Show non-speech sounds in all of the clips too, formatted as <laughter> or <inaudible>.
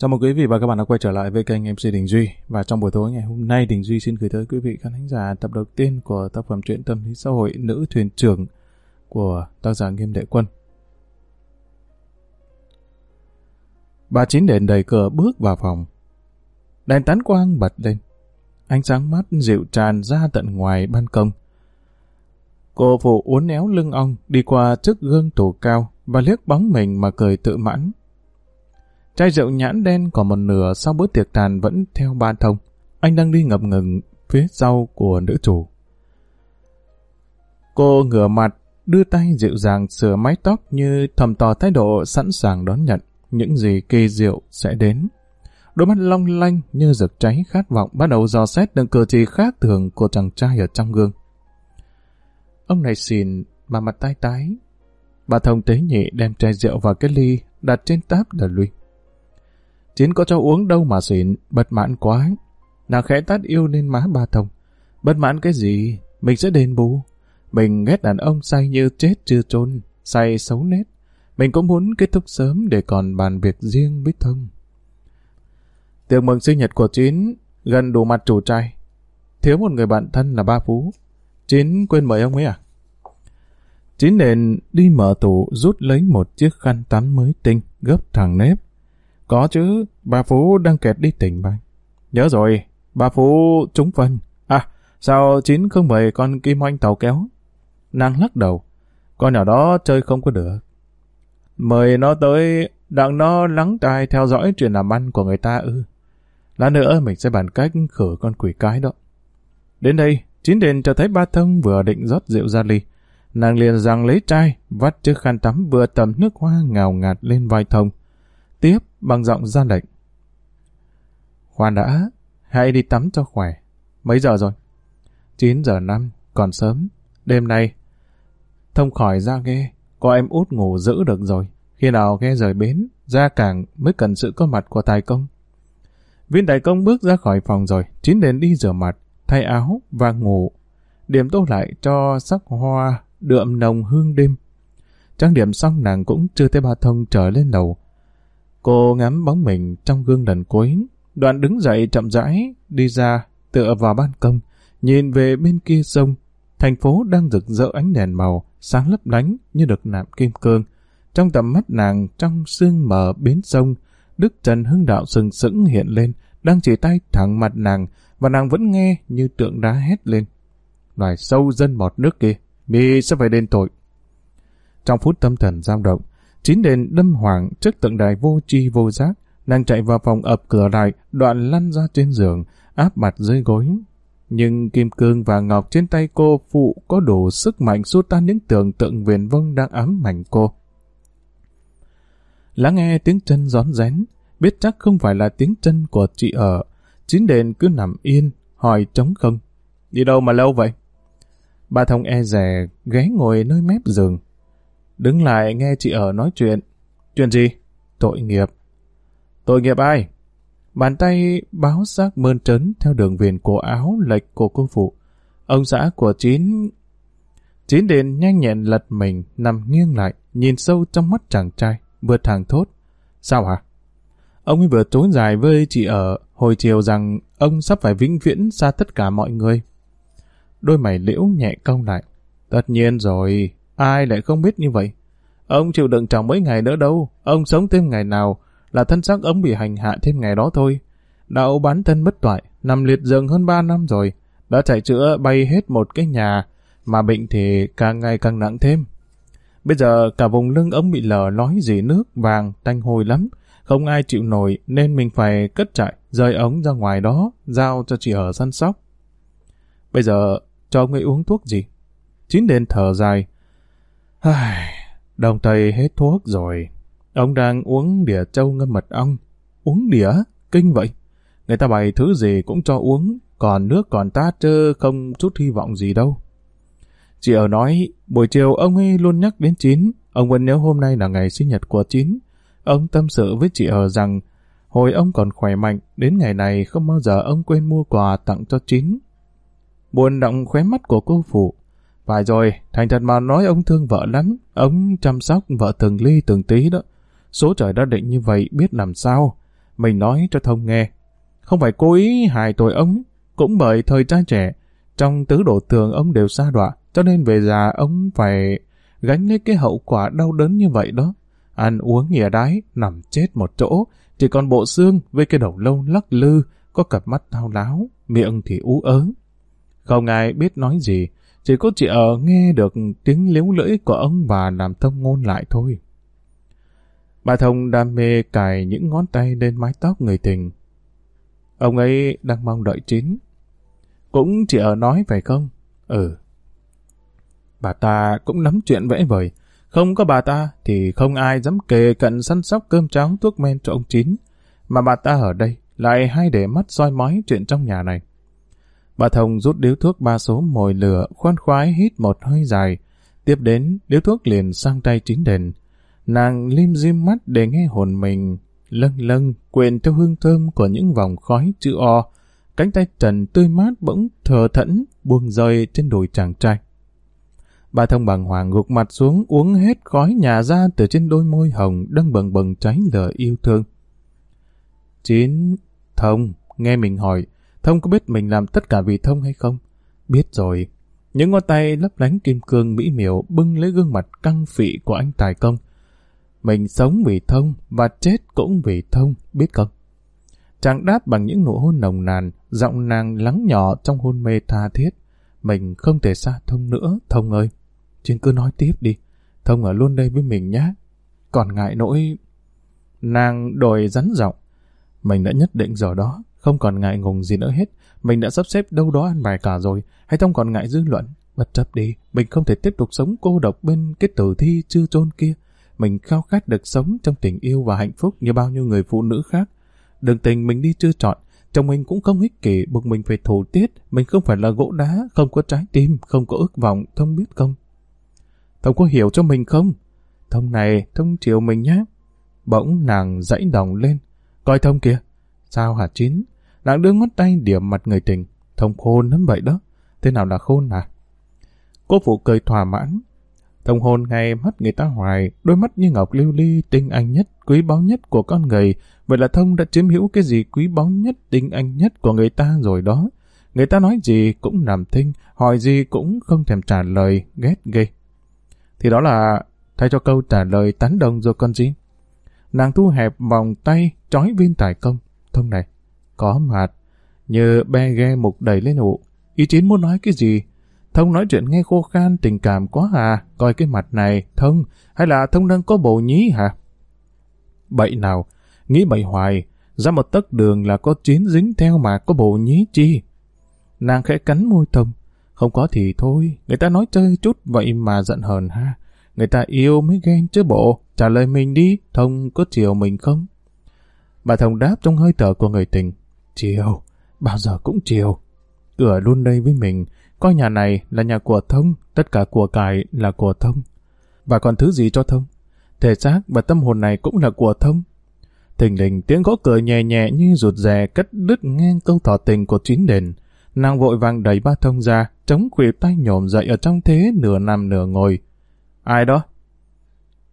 Chào mừng quý vị và các bạn đã quay trở lại với kênh MC Đình Duy và trong buổi tối ngày hôm nay, Đình Duy xin gửi tới quý vị khán thính giả tập đầu tiên của tác phẩm truyện tâm lý xã hội Nữ thuyền trưởng của tác giả Nghiêm Đệ Quân. Bà Chín đèn đầy cửa bước vào phòng. Đèn tán quang bật lên. Ánh sáng mắt dịu tràn ra tận ngoài ban công. Cô phụ uốn éo lưng ong đi qua trước gương tủ cao và liếc bóng mình mà cười tự mãn. Chai rượu nhãn đen còn một nửa sau bữa tiệc tàn vẫn theo ba thông. Anh đang đi ngập ngừng phía sau của nữ chủ. Cô ngửa mặt, đưa tay dịu dàng sửa mái tóc như thầm tỏ thái độ sẵn sàng đón nhận những gì kỳ diệu sẽ đến. Đôi mắt long lanh như rực cháy khát vọng bắt đầu dò xét từng cử chỉ khác thường của chàng trai ở trong gương. Ông này xìn mà mặt tái tái. Bà thông tế nhị đem chai rượu vào cái ly đặt trên táp đờ lui. Chín có cho uống đâu mà xỉn, bật mãn quá. Nàng khẽ tát yêu lên má ba thông. Bất mãn cái gì? Mình sẽ đền bù. Mình ghét đàn ông say như chết chưa trôn, say xấu nét. Mình cũng muốn kết thúc sớm để còn bàn việc riêng với thông. Tiệc mừng sinh nhật của Chín gần đủ mặt chủ trai. Thiếu một người bạn thân là ba phú. Chín quên mời ông ấy à? Chín nền đi mở tủ rút lấy một chiếc khăn tắm mới tinh, gấp thẳng nếp. Có chứ, bà Phú đang kẹt đi tỉnh bang. Nhớ rồi, bà Phú trúng phân. À, sao Chín không mời con Kim Oanh tàu kéo? Nàng lắc đầu, con nhỏ đó chơi không có được. Mời nó tới, đặng nó lắng tai theo dõi chuyện làm ăn của người ta ư. Lát nữa mình sẽ bàn cách khử con quỷ cái đó. Đến đây, Chín đền cho thấy ba thông vừa định rót rượu ra ly. Nàng liền rằng lấy chai, vắt chiếc khăn tắm vừa tầm nước hoa ngào ngạt lên vai thông. Tiếp bằng giọng ra lệnh. Khoan đã, hãy đi tắm cho khỏe. Mấy giờ rồi? 9 giờ 5, còn sớm. Đêm nay, thông khỏi ra ghe, có em út ngủ giữ được rồi. Khi nào ghe rời bến, ra cảng mới cần sự có mặt của tài công. Viên tài công bước ra khỏi phòng rồi, chín đến đi rửa mặt, thay áo và ngủ. Điểm tô lại cho sắc hoa đượm nồng hương đêm. Trang điểm xong nàng cũng chưa thấy ba thông trở lên lầu. Cô ngắm bóng mình trong gương lần cuối, đoạn đứng dậy chậm rãi, đi ra, tựa vào ban công, nhìn về bên kia sông. Thành phố đang rực rỡ ánh đèn màu, sáng lấp lánh như được nạm kim cương. Trong tầm mắt nàng, trong sương mờ bến sông, Đức Trần Hưng Đạo sừng sững hiện lên, đang chỉ tay thẳng mặt nàng, và nàng vẫn nghe như tượng đá hét lên. Loài sâu dân mọt nước kia, mi sẽ phải đền tội. Trong phút tâm thần dao động, chín đền đâm hoàng trước tượng đài vô tri vô giác, nàng chạy vào phòng ập cửa lại, đoạn lăn ra trên giường, áp mặt dưới gối. Nhưng kim cương và ngọc trên tay cô phụ có đủ sức mạnh xua tan những tưởng tượng viền vông đang ám mảnh cô. Lắng nghe tiếng chân gión rén, biết chắc không phải là tiếng chân của chị ở. Chín đền cứ nằm yên, hỏi trống không. Đi đâu mà lâu vậy? Bà thông e rè, ghé ngồi nơi mép giường. Đứng lại nghe chị ở nói chuyện. Chuyện gì? Tội nghiệp. Tội nghiệp ai? Bàn tay báo giác mơn trớn theo đường viền cổ áo lệch của cô phụ. Ông xã của Chín... Chín đền nhanh nhẹn lật mình, nằm nghiêng lại, nhìn sâu trong mắt chàng trai, vừa thẳng thốt. Sao hả? Ông ấy vừa trốn dài với chị ở hồi chiều rằng ông sắp phải vĩnh viễn xa tất cả mọi người. Đôi mày liễu nhẹ cong lại. Tất nhiên rồi, ai lại không biết như vậy? Ông chịu đựng chồng mấy ngày nữa đâu, ông sống thêm ngày nào là thân xác ông bị hành hạ thêm ngày đó thôi. Đạo bán thân bất toại, nằm liệt giường hơn ba năm rồi, đã chạy chữa bay hết một cái nhà, mà bệnh thì càng ngày càng nặng thêm. Bây giờ cả vùng lưng ông bị lở lói dì nước vàng, tanh hôi lắm, không ai chịu nổi nên mình phải cất trại, rời ống ra ngoài đó, giao cho chị ở săn sóc. Bây giờ cho ông ấy uống thuốc gì? Chín đền thở dài. Ai... Đồng thầy hết thuốc rồi. Ông đang uống đĩa trâu ngâm mật ong. Uống đĩa Kinh vậy. Người ta bày thứ gì cũng cho uống, còn nước còn tát chứ không chút hy vọng gì đâu. Chị ở nói, buổi chiều ông ấy luôn nhắc đến Chín. Ông vẫn nhớ hôm nay là ngày sinh nhật của Chín. Ông tâm sự với chị ở rằng, hồi ông còn khỏe mạnh, đến ngày này không bao giờ ông quên mua quà tặng cho Chín. Buồn động khóe mắt của cô phụ, phải rồi, thành thật mà nói ông thương vợ lắm, ông chăm sóc vợ từng ly từng tí đó. Số trời đã định như vậy biết làm sao. Mình nói cho Thông nghe. Không phải cố ý hại tội ông, cũng bởi thời trai trẻ, trong tứ độ tường ông đều xa đọa, cho nên về già ông phải gánh lấy cái hậu quả đau đớn như vậy đó. Ăn uống nghỉa đái, nằm chết một chỗ, chỉ còn bộ xương với cái đầu lâu lắc lư, có cặp mắt thao láo, miệng thì ú ớ. Không ai biết nói gì, chỉ có chị ở nghe được tiếng liếu lưỡi của ông và làm thông ngôn lại thôi. Bà Thông đam mê cài những ngón tay lên mái tóc người tình. Ông ấy đang mong đợi chín. Cũng chị ở nói phải không? Ừ. Bà ta cũng nắm chuyện vẽ vời. Không có bà ta thì không ai dám kề cận săn sóc cơm cháo thuốc men cho ông Chín. Mà bà ta ở đây lại hay để mắt soi mói chuyện trong nhà này. Bà Thông rút điếu thuốc ba số mồi lửa, khoan khoái hít một hơi dài. Tiếp đến, điếu thuốc liền sang tay chín đền. Nàng lim dim mắt để nghe hồn mình, lâng lâng, quyện theo hương thơm của những vòng khói chữ O. Cánh tay trần tươi mát bỗng thờ thẫn, buông rơi trên đùi chàng trai. Bà Thông bằng hoàng gục mặt xuống uống hết khói nhà ra từ trên đôi môi hồng đang bừng bừng cháy lửa yêu thương. Chín, Thông, nghe mình hỏi, Thông có biết mình làm tất cả vì Thông hay không? Biết rồi. Những ngón tay lấp lánh kim cương mỹ miều bưng lấy gương mặt căng phị của anh Tài Công. Mình sống vì Thông và chết cũng vì Thông, biết không? Chàng đáp bằng những nụ hôn nồng nàn, giọng nàng lắng nhỏ trong hôn mê tha thiết. Mình không thể xa Thông nữa, Thông ơi. Chuyện cứ nói tiếp đi. Thông ở luôn đây với mình nhé. Còn ngại nỗi... Nàng đổi rắn giọng. Mình đã nhất định rồi đó. Không còn ngại ngùng gì nữa hết. Mình đã sắp xếp đâu đó ăn bài cả rồi. Hay không còn ngại dư luận. Bất chấp đi. Mình không thể tiếp tục sống cô độc bên cái tử thi chưa chôn kia. Mình khao khát được sống trong tình yêu và hạnh phúc như bao nhiêu người phụ nữ khác. Đường tình mình đi chưa chọn. Chồng mình cũng không ích kỷ buộc mình phải thủ tiết. Mình không phải là gỗ đá, không có trái tim, không có ước vọng, thông biết không? Thông có hiểu cho mình không? Thông này, thông chiều mình nhé. Bỗng nàng dãy đồng lên. Coi thông kìa. Sao hả chín? Nàng đưa ngón tay điểm mặt người tình. Thông khôn lắm vậy đó. Thế nào là khôn à? Cô phụ cười thỏa mãn. Thông hôn ngay mắt người ta hoài, đôi mắt như ngọc lưu ly, tinh anh nhất, quý báu nhất của con người. Vậy là Thông đã chiếm hữu cái gì quý báu nhất, tinh anh nhất của người ta rồi đó. Người ta nói gì cũng làm thinh, hỏi gì cũng không thèm trả lời, ghét ghê. Thì đó là thay cho câu trả lời tán đồng rồi con gì. Nàng thu hẹp vòng tay, trói viên tài công. Thông này, có mặt, như be ghe mục đầy lên ụ. Ý chín muốn nói cái gì? Thông nói chuyện nghe khô khan tình cảm quá à, coi cái mặt này, Thông, hay là Thông đang có bầu nhí hả? Bậy nào, nghĩ bậy hoài, ra một tấc đường là có chín dính theo mà có bầu nhí chi. Nàng khẽ cắn môi Thông, không có thì thôi, người ta nói chơi chút vậy mà giận hờn ha. Người ta yêu mới ghen chứ bộ, trả lời mình đi, Thông có chiều mình không? Bà Thông đáp trong hơi thở của người tình. Chiều, bao giờ cũng chiều. Cửa luôn đây với mình, coi nhà này là nhà của Thông, tất cả của cải là của Thông. Và còn thứ gì cho Thông? Thể xác và tâm hồn này cũng là của Thông. Thình lình tiếng gõ cửa nhẹ nhẹ như rụt rè cất đứt ngang câu tỏ tình của chín đền. Nàng vội vàng đẩy ba thông ra, chống khuỷu tay nhổm dậy ở trong thế nửa nằm nửa ngồi. Ai đó?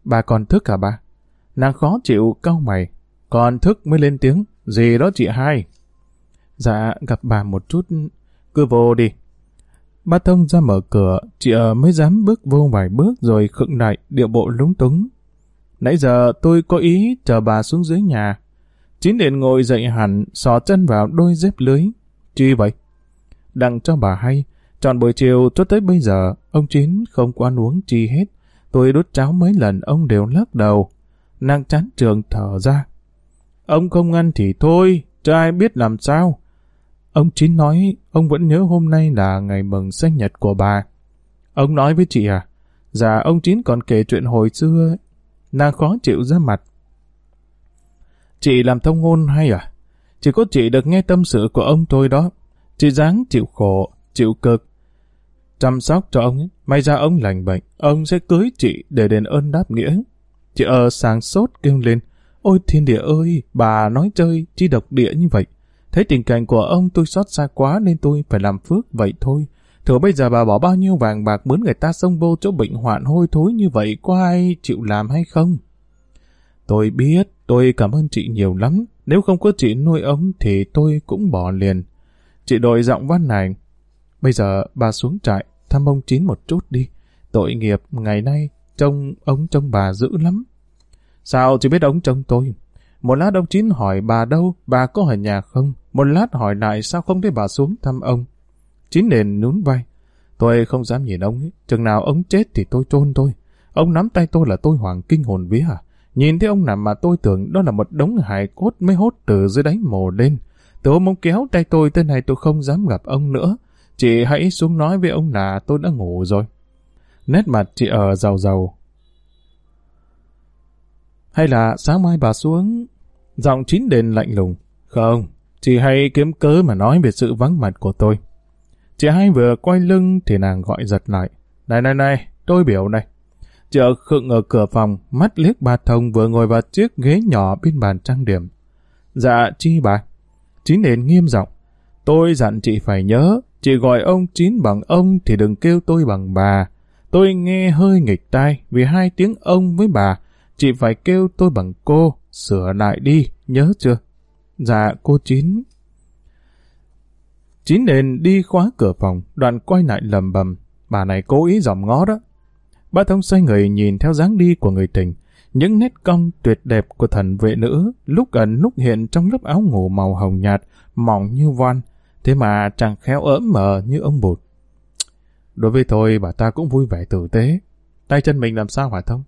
Bà còn thức cả bà? Nàng khó chịu, cau mày. Còn thức mới lên tiếng. Gì đó chị hai? Dạ, gặp bà một chút. Cứ vô đi. Ba thông ra mở cửa, chị ở mới dám bước vô vài bước rồi khựng lại, điệu bộ lúng túng. Nãy giờ tôi có ý chờ bà xuống dưới nhà. Chín điện ngồi dậy hẳn, xò chân vào đôi dép lưới. Chi vậy? Đặng cho bà hay, tròn buổi chiều cho tới bây giờ, ông Chín không có ăn uống chi hết. Tôi đút cháo mấy lần ông đều lắc đầu. Nàng chán trường thở ra. Ông không ăn thì thôi, trai biết làm sao. Ông Chín nói ông vẫn nhớ hôm nay là ngày mừng sinh nhật của bà. Ông nói với chị à? Dạ ông Chín còn kể chuyện hồi xưa. Nàng khó chịu ra mặt. Chị làm thông ngôn hay à? Chỉ có chị được nghe tâm sự của ông tôi đó. Chị dáng chịu khổ, chịu cực, chăm sóc cho ông, may ra ông lành bệnh, ông sẽ cưới chị để đền ơn đáp nghĩa. Chị ở sáng sốt kêu lên, ôi thiên địa ơi, bà nói chơi, chi độc địa như vậy. Thấy tình cảnh của ông tôi xót xa quá nên tôi phải làm phước vậy thôi. Thử bây giờ bà bỏ bao nhiêu vàng bạc mướn người ta xông vô chỗ bệnh hoạn hôi thối như vậy có ai chịu làm hay không? Tôi biết, tôi cảm ơn chị nhiều lắm. Nếu không có chị nuôi ông thì tôi cũng bỏ liền. Chị đội giọng văn này. Bây giờ bà xuống trại, thăm ông Chín một chút đi. Tội nghiệp, ngày nay, trông ông trông bà dữ lắm. Sao chị biết ông trông tôi? Một lát ông Chín hỏi bà đâu, bà có ở nhà không? Một lát hỏi lại sao không thấy bà xuống thăm ông? Chín nền nún vai. Tôi không dám nhìn ông ấy. Chừng nào ông chết thì tôi chôn tôi. Ông nắm tay tôi là tôi hoàng kinh hồn vía à? Nhìn thấy ông nằm mà tôi tưởng đó là một đống hài cốt mới hốt từ dưới đáy mồ lên. Từ hôm ông kéo tay tôi tới này tôi không dám gặp ông nữa. Chị hãy xuống nói với ông là tôi đã ngủ rồi. Nét mặt chị ở giàu giàu. Hay là sáng mai bà xuống... Giọng chín đền lạnh lùng. Không, chị hay kiếm cớ mà nói về sự vắng mặt của tôi. Chị hai vừa quay lưng thì nàng gọi giật lại. Này này này, tôi biểu này. Chị ở khựng ở cửa phòng, mắt liếc bà thông vừa ngồi vào chiếc ghế nhỏ bên bàn trang điểm. Dạ, chi bà? Chín đền nghiêm giọng. Tôi dặn chị phải nhớ, chị gọi ông Chín bằng ông thì đừng kêu tôi bằng bà. Tôi nghe hơi nghịch tai vì hai tiếng ông với bà. Chị phải kêu tôi bằng cô, sửa lại đi, nhớ chưa? Dạ, cô Chín. Chín nền đi khóa cửa phòng, đoạn quay lại lầm bầm. Bà này cố ý dòm ngó đó. Ba thông xoay người nhìn theo dáng đi của người tình. Những nét cong tuyệt đẹp của thần vệ nữ lúc ẩn lúc hiện trong lớp áo ngủ màu hồng nhạt, mỏng như voan, thế mà chẳng khéo ỡm mờ như ông bụt. Đối với tôi, bà ta cũng vui vẻ tử tế. Tay chân mình làm sao hỏa thông?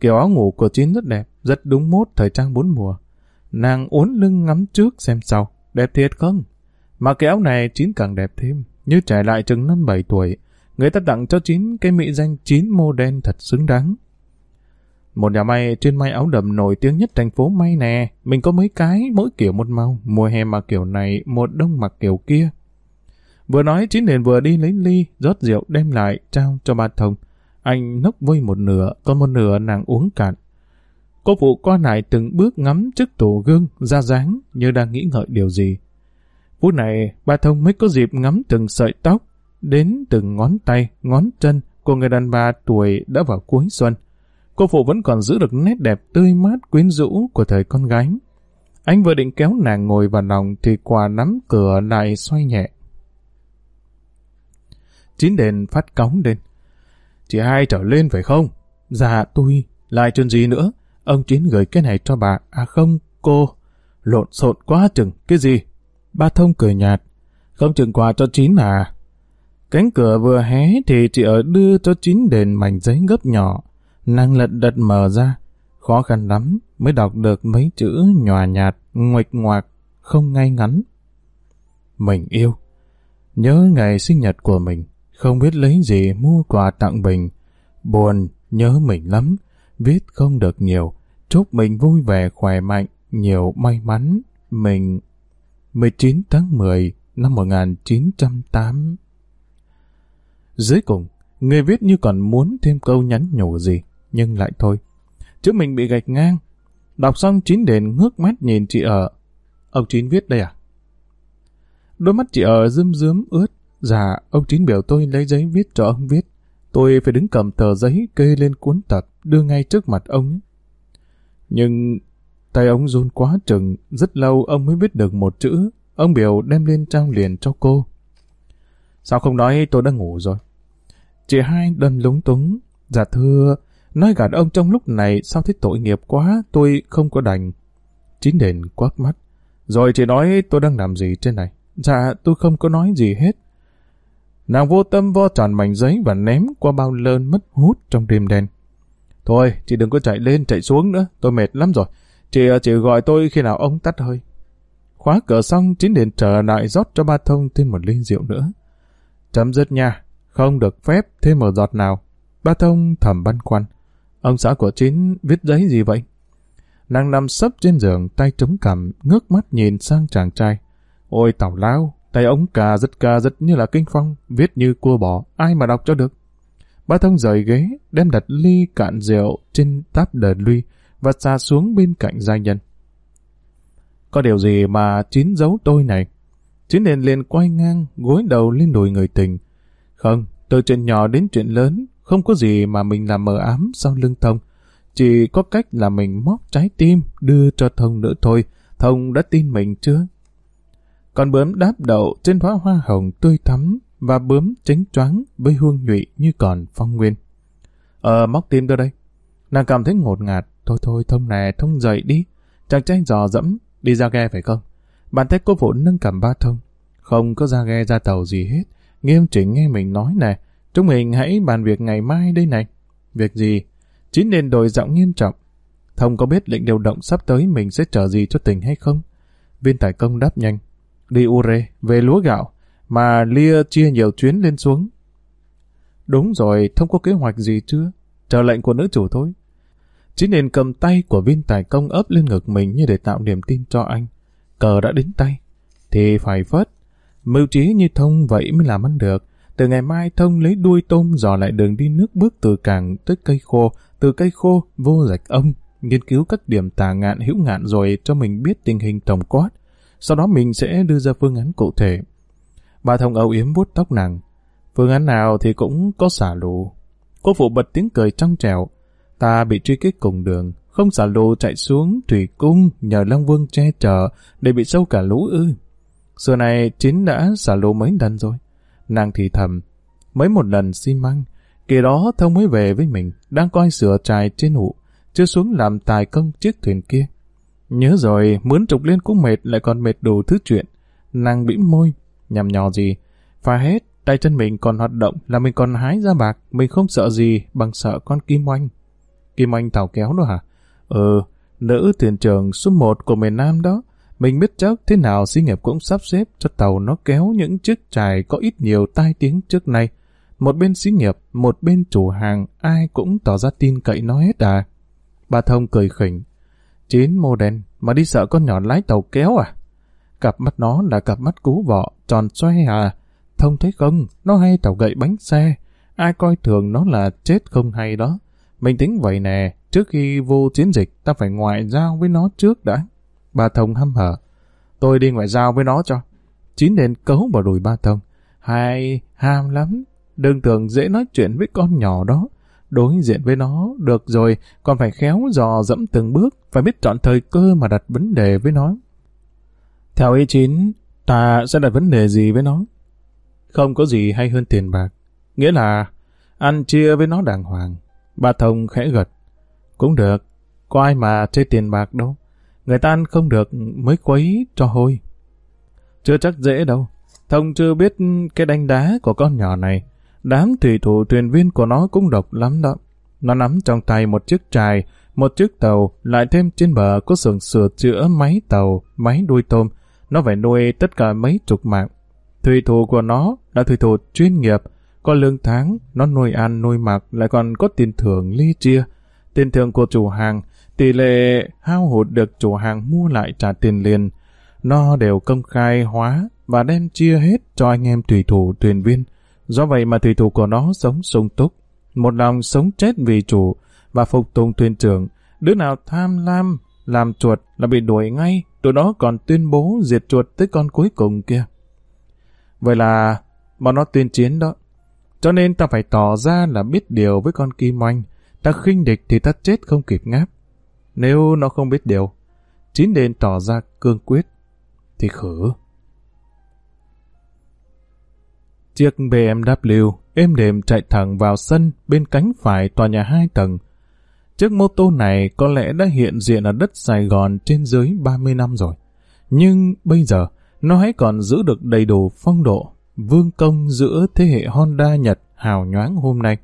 Kiểu áo ngủ của Chín rất đẹp, rất đúng mốt thời trang bốn mùa. Nàng uốn lưng ngắm trước xem sau, đẹp thiệt không? Mà cái áo này Chín càng đẹp thêm, như trẻ lại chừng năm bảy tuổi. Người ta tặng cho Chín cái mỹ danh Chín mô đen thật xứng đáng. Một nhà may trên may áo đầm nổi tiếng nhất thành phố may nè. Mình có mấy cái, mỗi kiểu một màu. Mùa hè mặc kiểu này, mùa đông mặc kiểu kia. Vừa nói Chín liền vừa đi lấy ly, rót rượu đem lại, trao cho ba thông. Anh nốc vơi một nửa, còn một nửa nàng uống cạn. Cô phụ qua lại từng bước ngắm trước tủ gương, ra dáng như đang nghĩ ngợi điều gì. Phút này, bà thông mới có dịp ngắm từng sợi tóc, đến từng ngón tay, ngón chân của người đàn bà tuổi đã vào cuối xuân. Cô phụ vẫn còn giữ được nét đẹp tươi mát quyến rũ của thời con gái. Anh vừa định kéo nàng ngồi vào lòng thì quà nắm cửa lại xoay nhẹ. Chín đèn phát cóng lên. Chị hai trở lên phải không? Dạ tôi, lại chuyện gì nữa? Ông Chín gửi cái này cho bà. À không, cô. Lộn xộn quá chừng, cái gì? Ba thông cười nhạt. Không chừng quà cho Chín à? Cánh cửa vừa hé thì chị ở đưa cho Chín đền mảnh giấy gấp nhỏ. Nàng lật đật mở ra. Khó khăn lắm mới đọc được mấy chữ nhòa nhạt, nguệch ngoạc, không ngay ngắn. Mình yêu. Nhớ ngày sinh nhật của mình, không biết lấy gì mua quà tặng Bình. Buồn, nhớ mình lắm, viết không được nhiều. Chúc mình vui vẻ, khỏe mạnh, nhiều may mắn. Mình... 19 tháng 10 năm 1908 Dưới cùng, người viết như còn muốn thêm câu nhắn nhủ gì, nhưng lại thôi. Chữ mình bị gạch ngang. Đọc xong Chín đền ngước mắt nhìn chị ở. Ông Chín viết đây à? Đôi mắt chị ở rơm rớm ướt. Dạ, ông Chín biểu tôi lấy giấy viết cho ông viết. Tôi phải đứng cầm tờ giấy kê lên cuốn tập, đưa ngay trước mặt ông. Nhưng tay ông run quá chừng, rất lâu ông mới viết được một chữ. Ông biểu đem lên trao liền cho cô. Sao không nói tôi đã ngủ rồi? Chị hai đâm lúng túng. Dạ thưa, nói gạt ông trong lúc này sao thấy tội nghiệp quá, tôi không có đành. Chín đền quát mắt. Rồi chị nói tôi đang làm gì trên này? Dạ, tôi không có nói gì hết. Nàng vô tâm vo tròn mảnh giấy và ném qua bao lơn mất hút trong đêm đen. Thôi, chị đừng có chạy lên chạy xuống nữa, tôi mệt lắm rồi. Chị à, chỉ gọi tôi khi nào ông tắt hơi. Khóa cửa xong, chính điện trở lại rót cho ba thông thêm một ly rượu nữa. Chấm dứt nha, không được phép thêm một giọt nào. Ba thông thầm băn khoăn. Ông xã của chín viết giấy gì vậy? Nàng nằm sấp trên giường, tay trống cằm, ngước mắt nhìn sang chàng trai. Ôi tào lao, tay ống cà giật cà giật như là kinh phong, viết như cua bò, ai mà đọc cho được. bá thông rời ghế, đem đặt ly cạn rượu trên táp đờ luy và xa xuống bên cạnh gia nhân. Có điều gì mà chín giấu tôi này? Chín liền liền quay ngang, gối đầu lên đùi người tình. Không, từ chuyện nhỏ đến chuyện lớn, không có gì mà mình làm mờ ám sau lưng thông. Chỉ có cách là mình móc trái tim đưa cho thông nữa thôi, Thông đã tin mình chưa? Con bướm đáp đậu trên đóa hoa hồng tươi thắm và bướm chính choáng với hương nhụy như còn phong nguyên. Ờ, móc tim tôi đây. Nàng cảm thấy ngột ngạt. Thôi thôi, thông nè, thông dậy đi. Chàng trai dò dẫm, đi ra ghe phải không? Bàn tay cô phụ nâng cầm ba thông. Không có ra ghe ra tàu gì hết. Nghiêm chỉnh nghe mình nói nè. Chúng mình hãy bàn việc ngày mai đây này. Việc gì? Chín nên đổi giọng nghiêm trọng. Thông có biết lệnh điều động sắp tới mình sẽ chờ gì cho tỉnh hay không? Viên tài công đáp nhanh. Đi Ure, về lúa gạo, mà Lia chia nhiều chuyến lên xuống. Đúng rồi, Thông có kế hoạch gì chưa? Chờ lệnh của nữ chủ thôi. chỉ nên cầm tay của viên tài công ấp lên ngực mình như để tạo niềm tin cho anh. Cờ đã đến tay, thì phải phớt. Mưu trí như Thông vậy mới làm ăn được. Từ ngày mai Thông lấy đuôi tôm dò lại đường đi nước bước từ cảng tới cây khô, từ cây khô vô rạch ông, nghiên cứu các điểm tà ngạn hữu ngạn rồi cho mình biết tình hình tổng quát. Sau đó mình sẽ đưa ra phương án cụ thể. Bà Thông âu yếm vuốt tóc nàng. Phương án nào thì cũng có xả lù. Cô phụ bật tiếng cười trong trèo. Ta bị truy kích cùng đường, không xả lù chạy xuống thủy cung nhờ Long Vương che chở để bị sâu cả lũ ư. Xưa này chính đã xả lù mấy lần rồi. Nàng thì thầm, mấy một lần xi măng, kỳ đó thông mới về với mình, đang coi sửa trài trên hụ, chưa xuống làm tài công chiếc thuyền kia. Nhớ rồi, mướn trục liên cũng mệt lại còn mệt đủ thứ chuyện. Nàng bĩm môi, nhằm nhò gì. Phá hết, tay chân mình còn hoạt động là mình còn hái ra bạc, mình không sợ gì bằng sợ con Kim Oanh. Kim Oanh tàu kéo đó hả? Ừ, nữ thuyền trưởng số 1 của miền Nam đó. Mình biết chắc thế nào xí nghiệp cũng sắp xếp cho tàu nó kéo những chiếc trài có ít nhiều tai tiếng trước nay. Một bên xí nghiệp, một bên chủ hàng, ai cũng tỏ ra tin cậy nó hết à. Bà Thông cười khỉnh. Chín mô đen, mà đi sợ con nhỏ lái tàu kéo à? Cặp mắt nó là cặp mắt cú vọ, tròn xoay à. Thông thấy không, nó hay tàu gậy bánh xe. Ai coi thường nó là chết không hay đó. Mình tính vậy nè, trước khi vô chiến dịch, ta phải ngoại giao với nó trước đã. Ba Thông hăm hở. Tôi đi ngoại giao với nó cho. Chín đến cấu vào đùi ba Thông. Hay, ham lắm. Đừng tưởng dễ nói chuyện với con nhỏ đó. Đối diện với nó, được rồi, còn phải khéo dò dẫm từng bước, phải biết chọn thời cơ mà đặt vấn đề với nó. Theo ý chín, ta sẽ đặt vấn đề gì với nó? Không có gì hay hơn tiền bạc. Nghĩa là ăn chia với nó đàng hoàng. Bà Thông khẽ gật. Cũng được, có ai mà chơi tiền bạc đâu. Người ta ăn không được mới quấy cho hôi. Chưa chắc dễ đâu. Thông chưa biết cái đánh đá của con nhỏ này. Đám thủy thủ thuyền viên của nó cũng độc lắm đó. Nó nắm trong tay một chiếc trài, một chiếc tàu, lại thêm trên bờ có xưởng sửa chữa máy tàu, máy đuôi tôm. Nó phải nuôi tất cả mấy chục mạng. Thủy thủ của nó là thủy thủ chuyên nghiệp, có lương tháng, nó nuôi ăn nuôi mặc, lại còn có tiền thưởng ly chia. Tiền thưởng của chủ hàng, tỷ lệ hao hụt được chủ hàng mua lại trả tiền liền. Nó đều công khai hóa và đem chia hết cho anh em thủy thủ thuyền viên. Do vậy mà thủy thủ của nó sống sung túc, một lòng sống chết vì chủ và phục tùng thuyền trưởng. Đứa nào tham lam, làm chuột là bị đuổi ngay, tụi đó còn tuyên bố diệt chuột tới con cuối cùng kia. Vậy là bọn nó tuyên chiến đó. Cho nên ta phải tỏ ra là biết điều với con Kim Oanh. Ta khinh địch thì ta chết không kịp ngáp. Nếu nó không biết điều, chín đền tỏ ra cương quyết, thì khử. Chiếc BMW êm đềm chạy thẳng vào sân bên cánh phải tòa nhà hai tầng. Chiếc mô tô này có lẽ đã hiện diện ở đất Sài Gòn trên dưới 30 năm rồi. Nhưng bây giờ, nó hãy còn giữ được đầy đủ phong độ, vương công giữa thế hệ Honda Nhật hào nhoáng hôm nay.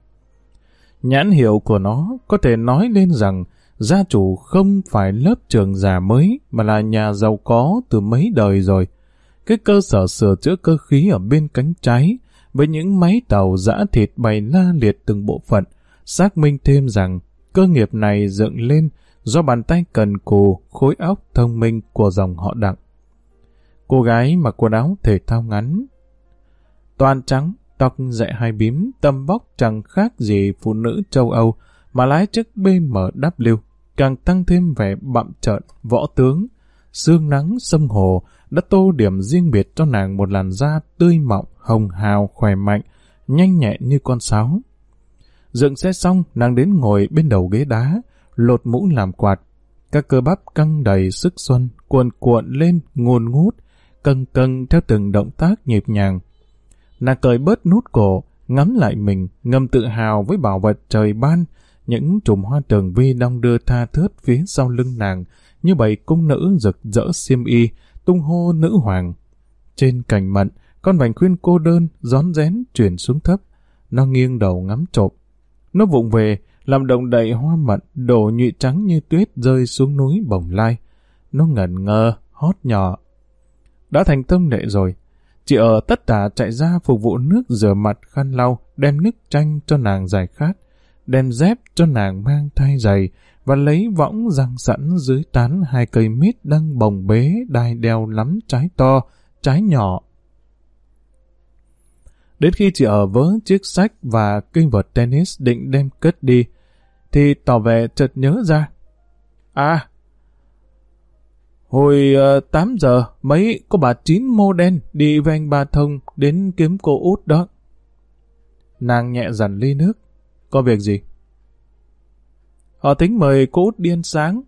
Nhãn hiệu của nó có thể nói lên rằng gia chủ không phải lớp trường già mới mà là nhà giàu có từ mấy đời rồi. Cái cơ sở sửa chữa cơ khí ở bên cánh trái với những máy tàu giã thịt bày la liệt từng bộ phận, xác minh thêm rằng cơ nghiệp này dựng lên do bàn tay cần cù, khối óc thông minh của dòng họ đặng. Cô gái mặc quần áo thể thao ngắn, toàn trắng, tóc dẹ hai bím, tâm bóc chẳng khác gì phụ nữ châu Âu, mà lái chiếc BMW, càng tăng thêm vẻ bặm trợn, võ tướng. Sương nắng sông hồ đã tô điểm riêng biệt cho nàng một làn da tươi mọng, hồng hào, khỏe mạnh, nhanh nhẹn như con sáo. Dựng xe xong, nàng đến ngồi bên đầu ghế đá, lột mũ làm quạt. Các cơ bắp căng đầy sức xuân, cuộn cuộn lên, nguồn ngút, cân cân theo từng động tác nhịp nhàng. Nàng cởi bớt nút cổ, ngắm lại mình, ngâm tự hào với bảo vật trời ban, những chùm hoa tường vi đong đưa tha thướt phía sau lưng nàng, như bầy cung nữ rực rỡ xiêm y, tung hô nữ hoàng. Trên cành mận, con vành khuyên cô đơn, rón rén chuyển xuống thấp. Nó nghiêng đầu ngắm trộm. Nó vụng về, làm động đậy hoa mận, đổ nhụy trắng như tuyết rơi xuống núi bồng lai. Nó ngẩn ngơ, hót nhỏ. Đã thành tâm lệ rồi. Chị ở tất cả chạy ra phục vụ nước rửa mặt khăn lau, đem nước chanh cho nàng giải khát, đem dép cho nàng mang thai giày, và lấy võng răng sẵn dưới tán hai cây mít đang bồng bế đai đeo lắm trái to, trái nhỏ. Đến khi chị ở vớ chiếc sách và kinh vật tennis định đem cất đi, thì tỏ vẻ chợt nhớ ra. À, hồi ờ, uh, 8 giờ mấy có bà chín mô đen đi với anh ba thông đến kiếm cô út đó. Nàng nhẹ dần ly nước. Có việc gì? Họ tính mời cô út điên sáng.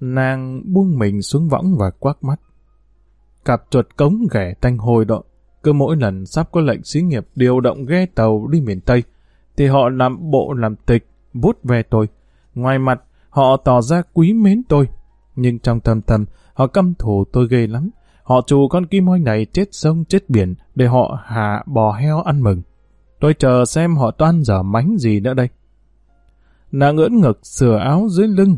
Nàng buông mình xuống võng và quắc mắt. Cặp chuột cống ghẻ tanh hồi đó. Cứ mỗi lần sắp có lệnh xí nghiệp điều động ghe tàu đi miền Tây, thì họ làm bộ làm tịch, vút về tôi. Ngoài mặt, họ tỏ ra quý mến tôi. Nhưng trong tâm tâm, họ căm thù tôi ghê lắm. Họ chủ con kim oanh này chết sông chết biển để họ hạ bò heo ăn mừng. Tôi chờ xem họ toan dở mánh gì nữa đây. Nàng ưỡn ngực sửa áo dưới lưng,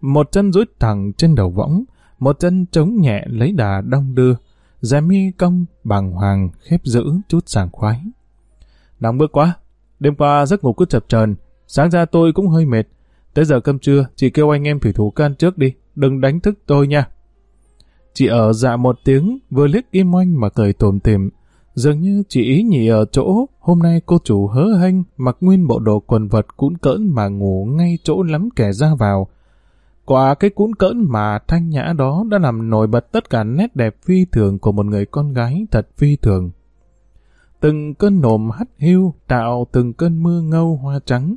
một chân duỗi thẳng trên đầu võng, một chân chống nhẹ lấy đà đong đưa, dè mi cong bằng hoàng khép giữ chút sảng khoái. Nóng bước quá, đêm qua giấc ngủ cứ chập chờn, sáng ra tôi cũng hơi mệt. Tới giờ cơm trưa, chị kêu anh em thủy thủ can trước đi, đừng đánh thức tôi nha. Chị ở dạ một tiếng, vừa liếc im oanh mà cười tồm tìm. Dường như chị ý nhỉ ở chỗ, hôm nay cô chủ hớ hênh mặc nguyên bộ đồ quần vật cũn cỡn mà ngủ ngay chỗ lắm kẻ ra vào. Quả cái cũn cỡn mà thanh nhã đó đã làm nổi bật tất cả nét đẹp phi thường của một người con gái thật phi thường. Từng cơn nồm hắt hiu tạo từng cơn mưa ngâu hoa trắng.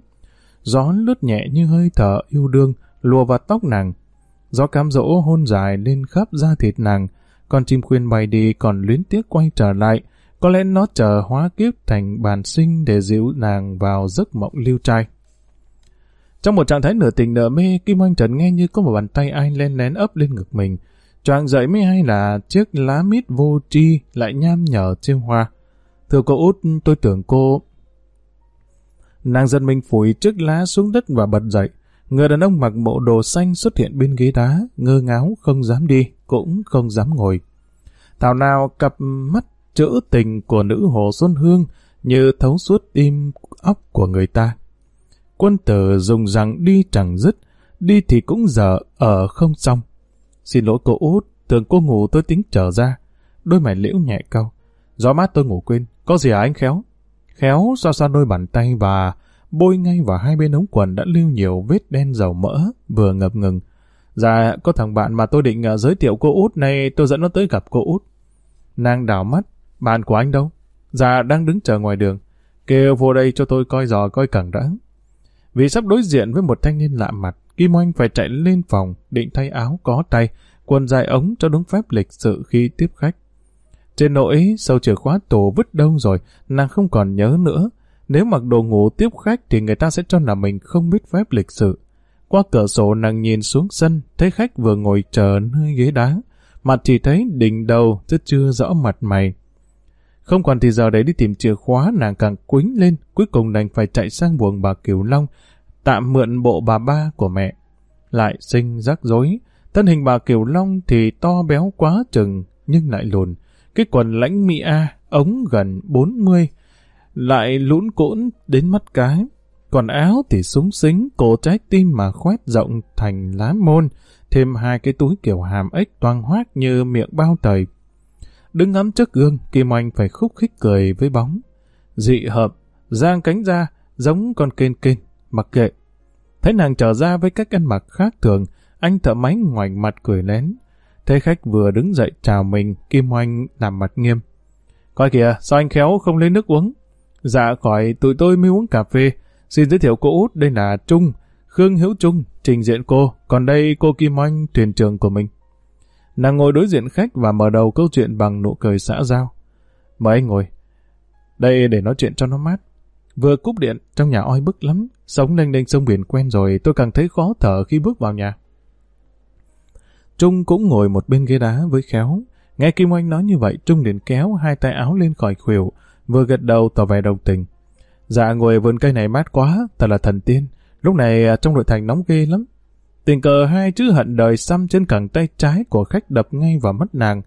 Gió lướt nhẹ như hơi thở yêu đương lùa vào tóc nàng. Gió cám dỗ hôn dài lên khắp da thịt nàng, con chim khuyên bay đi còn luyến tiếc quay trở lại, có lẽ nó chờ hóa kiếp thành bàn sinh để dịu nàng vào giấc mộng lưu trai. Trong một trạng thái nửa tình nửa mê, Kim Oanh Trần nghe như có một bàn tay ai len lén ấp lên ngực mình. Choàng dậy mới hay là chiếc lá mít vô tri lại nham nhở trên hoa. Thưa cô út, tôi tưởng cô... Nàng dân mình phủi chiếc lá xuống đất và bật dậy. Người đàn ông mặc bộ đồ xanh xuất hiện bên ghế đá, ngơ ngáo, không dám đi, cũng không dám ngồi. Thảo nào cặp mắt trữ tình của nữ hồ Xuân Hương như thấu suốt tim óc của người ta. Quân tử dùng rằng đi chẳng dứt, đi thì cũng dở, ở không xong. Xin lỗi cô út, tưởng cô ngủ tôi tính trở ra. Đôi mày liễu nhẹ câu. Gió mát tôi ngủ quên, có gì à anh Khéo? Khéo xoa xoa đôi bàn tay và bôi ngay vào hai bên ống quần đã lưu nhiều vết đen dầu mỡ, vừa ngập ngừng. Dạ, có thằng bạn mà tôi định ờ, giới thiệu cô út này, tôi dẫn nó tới gặp cô út. Nàng đảo mắt, bạn của anh đâu? Dạ, đang đứng chờ ngoài đường. Kêu vô đây cho tôi coi giò coi cẳng đã. Vì sắp đối diện với một thanh niên lạ mặt, Kim Oanh phải chạy lên phòng, định thay áo có tay, quần dài ống cho đúng phép lịch sự khi tiếp khách. Trên nỗi sâu chìa khóa tủ vứt đâu rồi, nàng không còn nhớ nữa. Nếu mặc đồ ngủ tiếp khách thì người ta sẽ cho là mình không biết phép lịch sự. Qua cửa sổ nàng nhìn xuống sân, thấy khách vừa ngồi chờ nơi ghế đá. Mặt chỉ thấy đỉnh đầu chứ chưa rõ mặt mày. Không còn thì giờ đấy đi tìm chìa khóa nàng càng quính lên, cuối cùng đành phải chạy sang buồng bà Kiều Long, tạm mượn bộ bà ba của mẹ. Lại sinh rắc rối, thân hình bà Kiều Long thì to béo quá chừng, nhưng lại lùn. Cái quần lãnh mỹ A, ống gần 40, lại lũn cũn đến mắt cái. Còn áo thì súng xính, cổ trái tim mà khoét rộng thành lá môn, thêm hai cái túi kiểu hàm ếch toang hoác như miệng bao tời. Đứng ngắm trước gương, Kim Oanh phải khúc khích cười với bóng. Dị hợp, giang cánh ra, giống con kên kên, mặc kệ. Thấy nàng trở ra với cách ăn mặc khác thường, anh thợ máy ngoảnh mặt cười lén. Thấy khách vừa đứng dậy chào mình, Kim Oanh làm mặt nghiêm. Coi kìa, sao anh khéo không lấy nước uống? Dạ khỏi, tụi tôi mới uống cà phê. Xin giới thiệu cô út, đây là Trung, Khương Hữu Trung trình diện cô, còn đây cô Kim Oanh thuyền trưởng của mình. Nàng ngồi đối diện khách và mở đầu câu chuyện bằng nụ cười xã giao. Mời anh ngồi. Đây để nói chuyện cho nó mát. Vừa cúp điện, trong nhà oi bức lắm. Sống lênh đênh sông biển quen rồi, tôi càng thấy khó thở khi bước vào nhà. Trung cũng ngồi một bên ghế đá với khéo. Nghe Kim Oanh nói như vậy, Trung liền kéo hai tay áo lên khỏi khuỷu, vừa gật đầu tỏ vẻ đồng tình. Dạ ngồi vườn cây này mát quá, thật là thần tiên. Lúc này à, trong nội thành nóng ghê lắm. Tình cờ hai chữ hận đời xăm trên cẳng tay trái của khách đập ngay vào mắt nàng.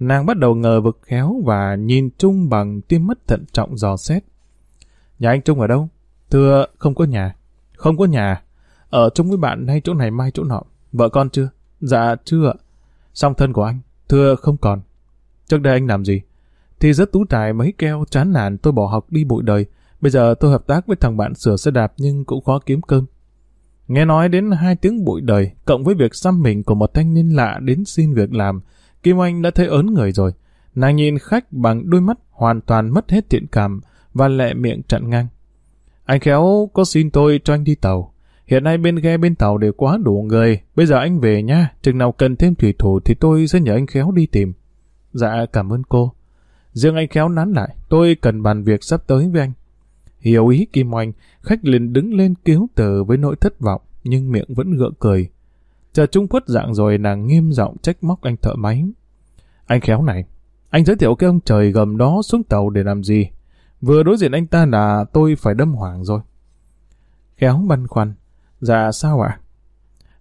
Nàng bắt đầu ngờ vực khéo và nhìn Trung bằng tim mắt thận trọng dò xét. Nhà anh Trung ở đâu? Thưa, không có nhà. Không có nhà. Ở chung với bạn hay chỗ này mai chỗ nọ. Vợ con chưa? Dạ, chưa Song thân của anh? Thưa, không còn. Trước đây anh làm gì? Thì rất tú tài mấy keo chán nản tôi bỏ học đi bụi đời. Bây giờ tôi hợp tác với thằng bạn sửa xe đạp nhưng cũng khó kiếm cơm. Nghe nói đến hai tiếng bụi đời, cộng với việc xăm mình của một thanh niên lạ đến xin việc làm, Kim Anh đã thấy ớn người rồi. Nàng nhìn khách bằng đôi mắt hoàn toàn mất hết thiện cảm và lẹ miệng chặn ngang. Anh khéo có xin tôi cho anh đi tàu. Hiện nay bên ghe bên tàu đều quá đủ người. Bây giờ anh về nha, chừng nào cần thêm thủy thủ thì tôi sẽ nhờ anh khéo đi tìm. Dạ cảm ơn cô. Riêng anh khéo nán lại, tôi cần bàn việc sắp tới với anh. Hiểu ý Kim Oanh, khách liền đứng lên cứu từ với nỗi thất vọng, nhưng miệng vẫn gượng cười. Chờ Trung Quốc dạng rồi nàng nghiêm giọng trách móc anh thợ máy. Anh khéo này, anh giới thiệu cái ông trời gầm đó xuống tàu để làm gì? Vừa đối diện anh ta là tôi phải đâm hoàng rồi. Khéo băn khoăn. Dạ sao ạ?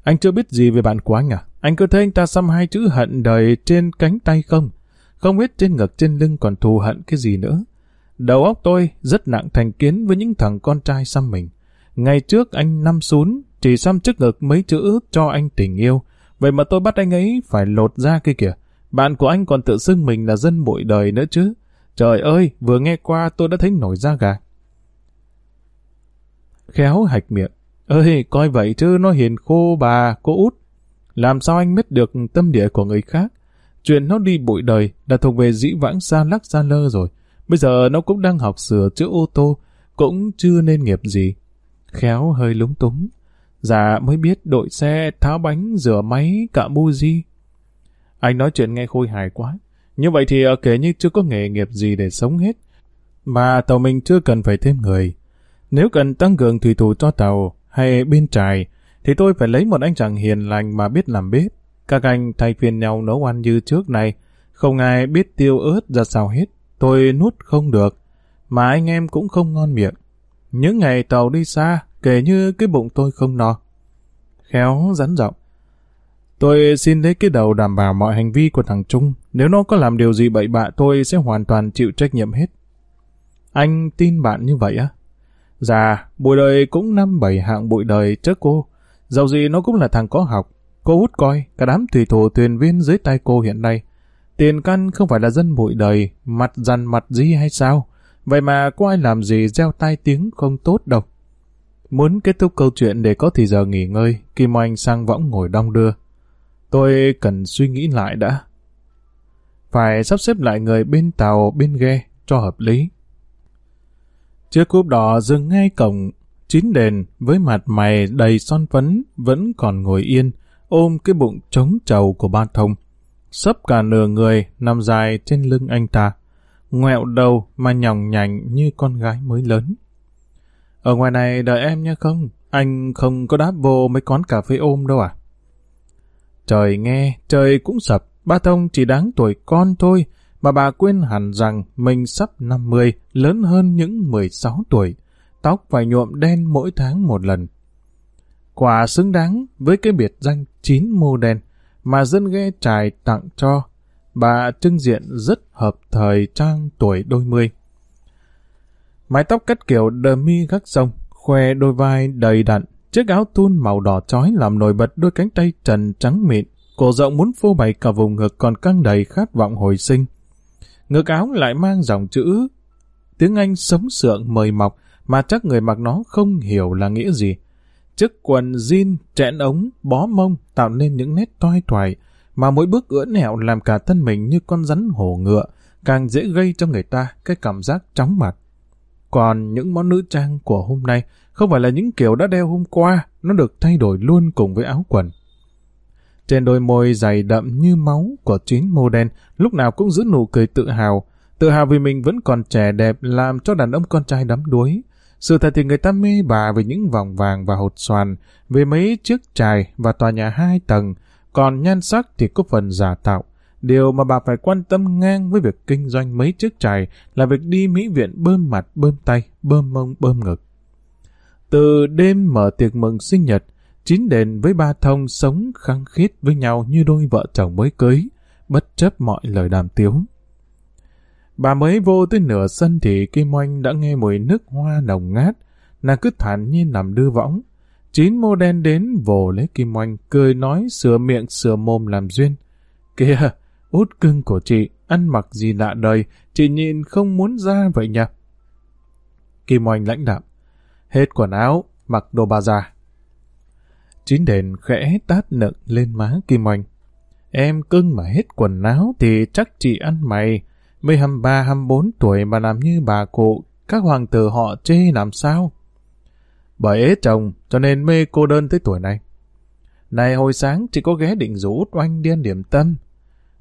Anh chưa biết gì về bạn của anh à? Anh cứ thấy anh ta xăm hai chữ hận đời trên cánh tay không? Không biết trên ngực trên lưng còn thù hận cái gì nữa. Đầu óc tôi rất nặng thành kiến với những thằng con trai xăm mình. Ngày trước anh năm xuống, chỉ xăm trước ngực mấy chữ cho anh tình yêu. Vậy mà tôi bắt anh ấy phải lột ra kia kìa. Bạn của anh còn tự xưng mình là dân bụi đời nữa chứ. Trời ơi, vừa nghe qua tôi đã thấy nổi da gà. Khéo hạch miệng. Ơi, coi vậy chứ nó hiền khô bà, cô út. Làm sao anh biết được tâm địa của người khác? Chuyện nó đi bụi đời đã thuộc về dĩ vãng xa lắc xa lơ rồi. Bây giờ nó cũng đang học sửa chữa ô tô, cũng chưa nên nghiệp gì. Khéo hơi lúng túng. Dạ mới biết đội xe, tháo bánh, rửa máy, cả buji. Anh nói chuyện nghe khôi hài quá. Như vậy thì ờ, kể như chưa có nghề nghiệp gì để sống hết. Mà tàu mình chưa cần phải thêm người. Nếu cần tăng cường thủy thủ cho tàu hay bên trài, thì tôi phải lấy một anh chàng hiền lành mà biết làm bếp. Các anh thay phiên nhau nấu ăn như trước này, không ai biết tiêu ớt ra sao hết. Tôi nuốt không được, mà anh em cũng không ngon miệng. Những ngày tàu đi xa, kể như cái bụng tôi không no. Khéo rắn giọng. Tôi xin lấy cái đầu đảm bảo mọi hành vi của thằng Trung. Nếu nó có làm điều gì bậy bạ tôi sẽ hoàn toàn chịu trách nhiệm hết. Anh tin bạn như vậy á? Dạ, bụi đời cũng năm bảy hạng bụi đời trước cô. Dầu gì nó cũng là thằng có học. Cô hút coi, cả đám thủy thủ thuyền viên dưới tay cô hiện nay. Tiền căn không phải là dân bụi đời, mặt dằn mặt gì hay sao? Vậy mà có ai làm gì gieo tai tiếng không tốt đâu. Muốn kết thúc câu chuyện để có thì giờ nghỉ ngơi, Kim Oanh sang võng ngồi đong đưa. Tôi cần suy nghĩ lại đã. Phải sắp xếp lại người bên tàu, bên ghe, cho hợp lý. Chiếc cúp đỏ dừng ngay cổng, chín đền với mặt mày đầy son phấn vẫn còn ngồi yên, ôm cái bụng trống trầu của ba thông. Sấp cả nửa người nằm dài trên lưng anh ta, ngoẹo đầu mà nhòng nhảnh như con gái mới lớn. Ở ngoài này đợi em nha không? Anh không có đáp vô mấy quán cà phê ôm đâu à? Trời nghe, trời cũng sập, ba thông chỉ đáng tuổi con thôi, mà bà quên hẳn rằng mình sắp 50, lớn hơn những 16 tuổi, tóc phải nhuộm đen mỗi tháng một lần. Quả xứng đáng với cái biệt danh chín mô đen mà dân ghe trài tặng cho, bà trưng diện rất hợp thời trang tuổi đôi mươi. Mái tóc cắt kiểu đờ mi gác sông, khoe đôi vai đầy đặn, chiếc áo thun màu đỏ chói làm nổi bật đôi cánh tay trần trắng mịn, cổ rộng muốn phô bày cả vùng ngực còn căng đầy khát vọng hồi sinh. Ngực áo lại mang dòng chữ tiếng Anh sống sượng mời mọc mà chắc người mặc nó không hiểu là nghĩa gì. Chiếc quần jean, chẽn ống, bó mông tạo nên những nét toai toài mà mỗi bước ưỡn nẹo làm cả thân mình như con rắn hổ ngựa, càng dễ gây cho người ta cái cảm giác chóng mặt. Còn những món nữ trang của hôm nay không phải là những kiểu đã đeo hôm qua, nó được thay đổi luôn cùng với áo quần. Trên đôi môi dày đậm như máu của chín mô đen, lúc nào cũng giữ nụ cười tự hào. Tự hào vì mình vẫn còn trẻ đẹp làm cho đàn ông con trai đắm đuối. Sự thật thì người ta mê bà về những vòng vàng và hột xoàn, về mấy chiếc trài và tòa nhà hai tầng, còn nhan sắc thì có phần giả tạo. Điều mà bà phải quan tâm ngang với việc kinh doanh mấy chiếc trài là việc đi mỹ viện bơm mặt, bơm tay, bơm mông, bơm ngực. Từ đêm mở tiệc mừng sinh nhật, chín đền với ba thông sống khăng khít với nhau như đôi vợ chồng mới cưới, bất chấp mọi lời đàm tiếu. Bà mới vô tới nửa sân thì Kim Oanh đã nghe mùi nước hoa nồng ngát, nàng cứ thản nhiên nằm đưa võng. Chín mô đen đến vồ lấy Kim Oanh, cười nói sửa miệng sửa mồm làm duyên. Kìa, út cưng của chị, ăn mặc gì lạ đời, chị nhìn không muốn ra vậy nhỉ? Kim Oanh lãnh đạm. Hết quần áo, mặc đồ bà già. Chín đền khẽ tát nựng lên má Kim Oanh. Em cưng mà hết quần áo thì chắc chị ăn mày. Mới hăm ba hăm bốn tuổi mà làm như bà cụ, các hoàng tử họ chê làm sao? Bởi ế chồng, cho nên mê cô đơn tới tuổi này. Này hồi sáng chỉ có ghé định rủ út oanh điên điểm tâm.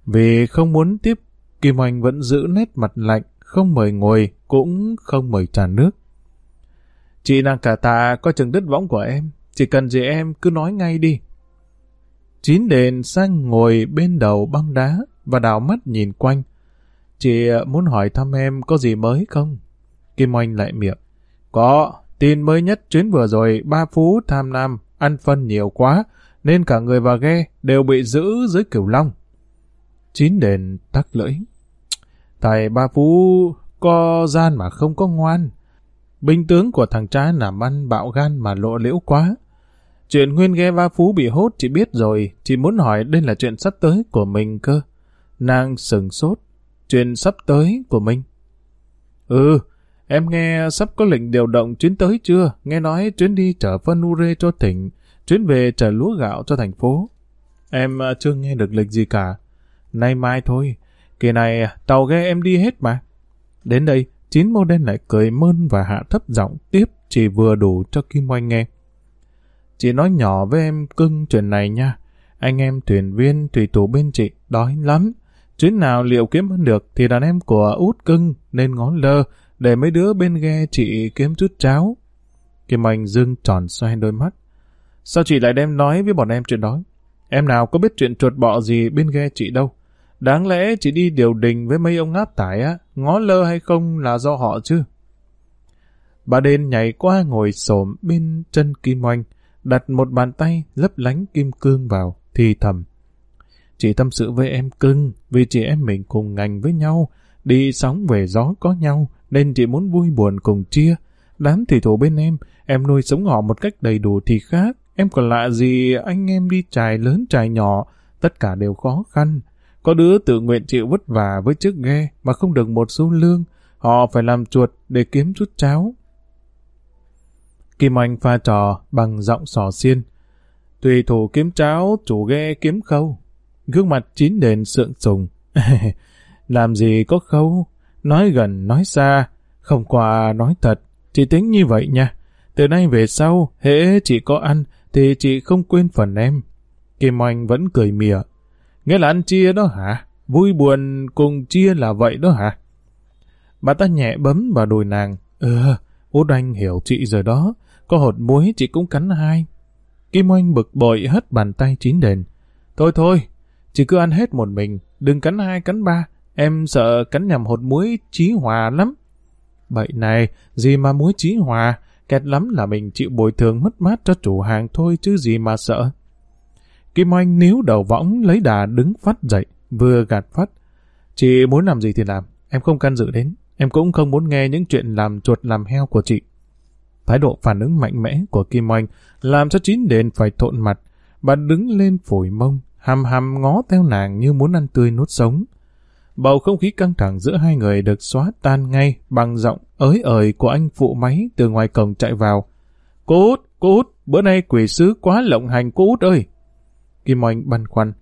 Vì không muốn tiếp, Kim Oanh vẫn giữ nét mặt lạnh, không mời ngồi, cũng không mời trà nước. Chị nàng cả tạ coi chừng đứt võng của em, chỉ cần gì em cứ nói ngay đi. Chín đền sang ngồi bên đầu băng đá và đảo mắt nhìn quanh. Chị ờ, muốn hỏi thăm em có gì mới không? Kim Oanh lại miệng. Có, tin mới nhất chuyến vừa rồi, ba phú tham nam, ăn phân nhiều quá, nên cả người và ghe đều bị giữ dưới cửu long. Chín đền tắc lưỡi. Thầy ba phú có gian mà không có ngoan. Binh tướng của thằng cha làm ăn bạo gan mà lộ liễu quá. Chuyện nguyên ghe ba phú bị hốt chị biết rồi, chị muốn hỏi đây là chuyện sắp tới của mình cơ. Nàng sừng sốt, chuyện sắp tới của mình. Ừ, em nghe sắp có lệnh điều động chuyến tới chưa? Nghe nói chuyến đi chở phân ure cho tỉnh, chuyến về chở lúa gạo cho thành phố. Em à, chưa nghe được lệnh gì cả. Nay mai thôi, kỳ này à, tàu ghe em đi hết mà. Đến đây, chín mô đen lại cười mơn và hạ thấp giọng tiếp chỉ vừa đủ cho Kim Oanh nghe. Chị nói nhỏ với em cưng chuyện này nha. Anh em thuyền viên thủy thủ bên chị đói lắm. Chuyến nào liệu kiếm hơn được thì đàn em của út cưng nên ngó lơ để mấy đứa bên ghe chị kiếm chút cháo. Kim Anh dưng tròn xoay đôi mắt. Sao chị lại đem nói với bọn em chuyện đó? Em nào có biết chuyện chuột bọ gì bên ghe chị đâu. Đáng lẽ chị đi điều đình với mấy ông áp tải á, ngó lơ hay không là do họ chứ. Bà đền nhảy qua ngồi xổm bên chân Kim Oanh, đặt một bàn tay lấp lánh kim cương vào, thì thầm. Chị tâm sự với em cưng, vì chị em mình cùng ngành với nhau, đi sóng về gió có nhau, nên chị muốn vui buồn cùng chia. Đám thủy thủ bên em, em nuôi sống họ một cách đầy đủ thì khác. Em còn lạ gì anh em đi trài lớn trài nhỏ, tất cả đều khó khăn. Có đứa tự nguyện chịu vất vả với chiếc ghe mà không được một xu lương, họ phải làm chuột để kiếm chút cháo. Kim Anh pha trò bằng giọng sò xiên. Tùy thủ kiếm cháo, chủ ghe kiếm khâu. Gương mặt chín đền sượng sùng. <laughs> Làm gì có khâu, nói gần nói xa, không qua nói thật, chị tính như vậy nha. Từ nay về sau, hễ chị có ăn, thì chị không quên phần em. Kim Oanh vẫn cười mỉa. Nghĩa là ăn chia đó hả? Vui buồn cùng chia là vậy đó hả? Bà ta nhẹ bấm vào đùi nàng. Ờ, ừ, út anh hiểu chị rồi đó. Có hột muối chị cũng cắn hai. Kim Oanh bực bội hất bàn tay chín đền. Thôi thôi, chỉ cứ ăn hết một mình, đừng cắn hai cắn ba. Em sợ cắn nhầm hột muối trí hòa lắm. Vậy này, gì mà muối trí hòa, kẹt lắm là mình chịu bồi thường mất mát cho chủ hàng thôi chứ gì mà sợ. Kim Oanh níu đầu võng lấy đà đứng phát dậy, vừa gạt phát. Chị muốn làm gì thì làm, em không can dự đến. Em cũng không muốn nghe những chuyện làm chuột làm heo của chị. Thái độ phản ứng mạnh mẽ của Kim Oanh làm cho chín đền phải thộn mặt. Bà đứng lên phổi mông, hầm hầm ngó theo nàng như muốn ăn tươi nuốt sống. Bầu không khí căng thẳng giữa hai người được xóa tan ngay bằng giọng ới ời của anh phụ máy từ ngoài cổng chạy vào. Cô út, cô út, bữa nay quỷ sứ quá lộng hành cô út ơi. Kim Oanh băn khoăn.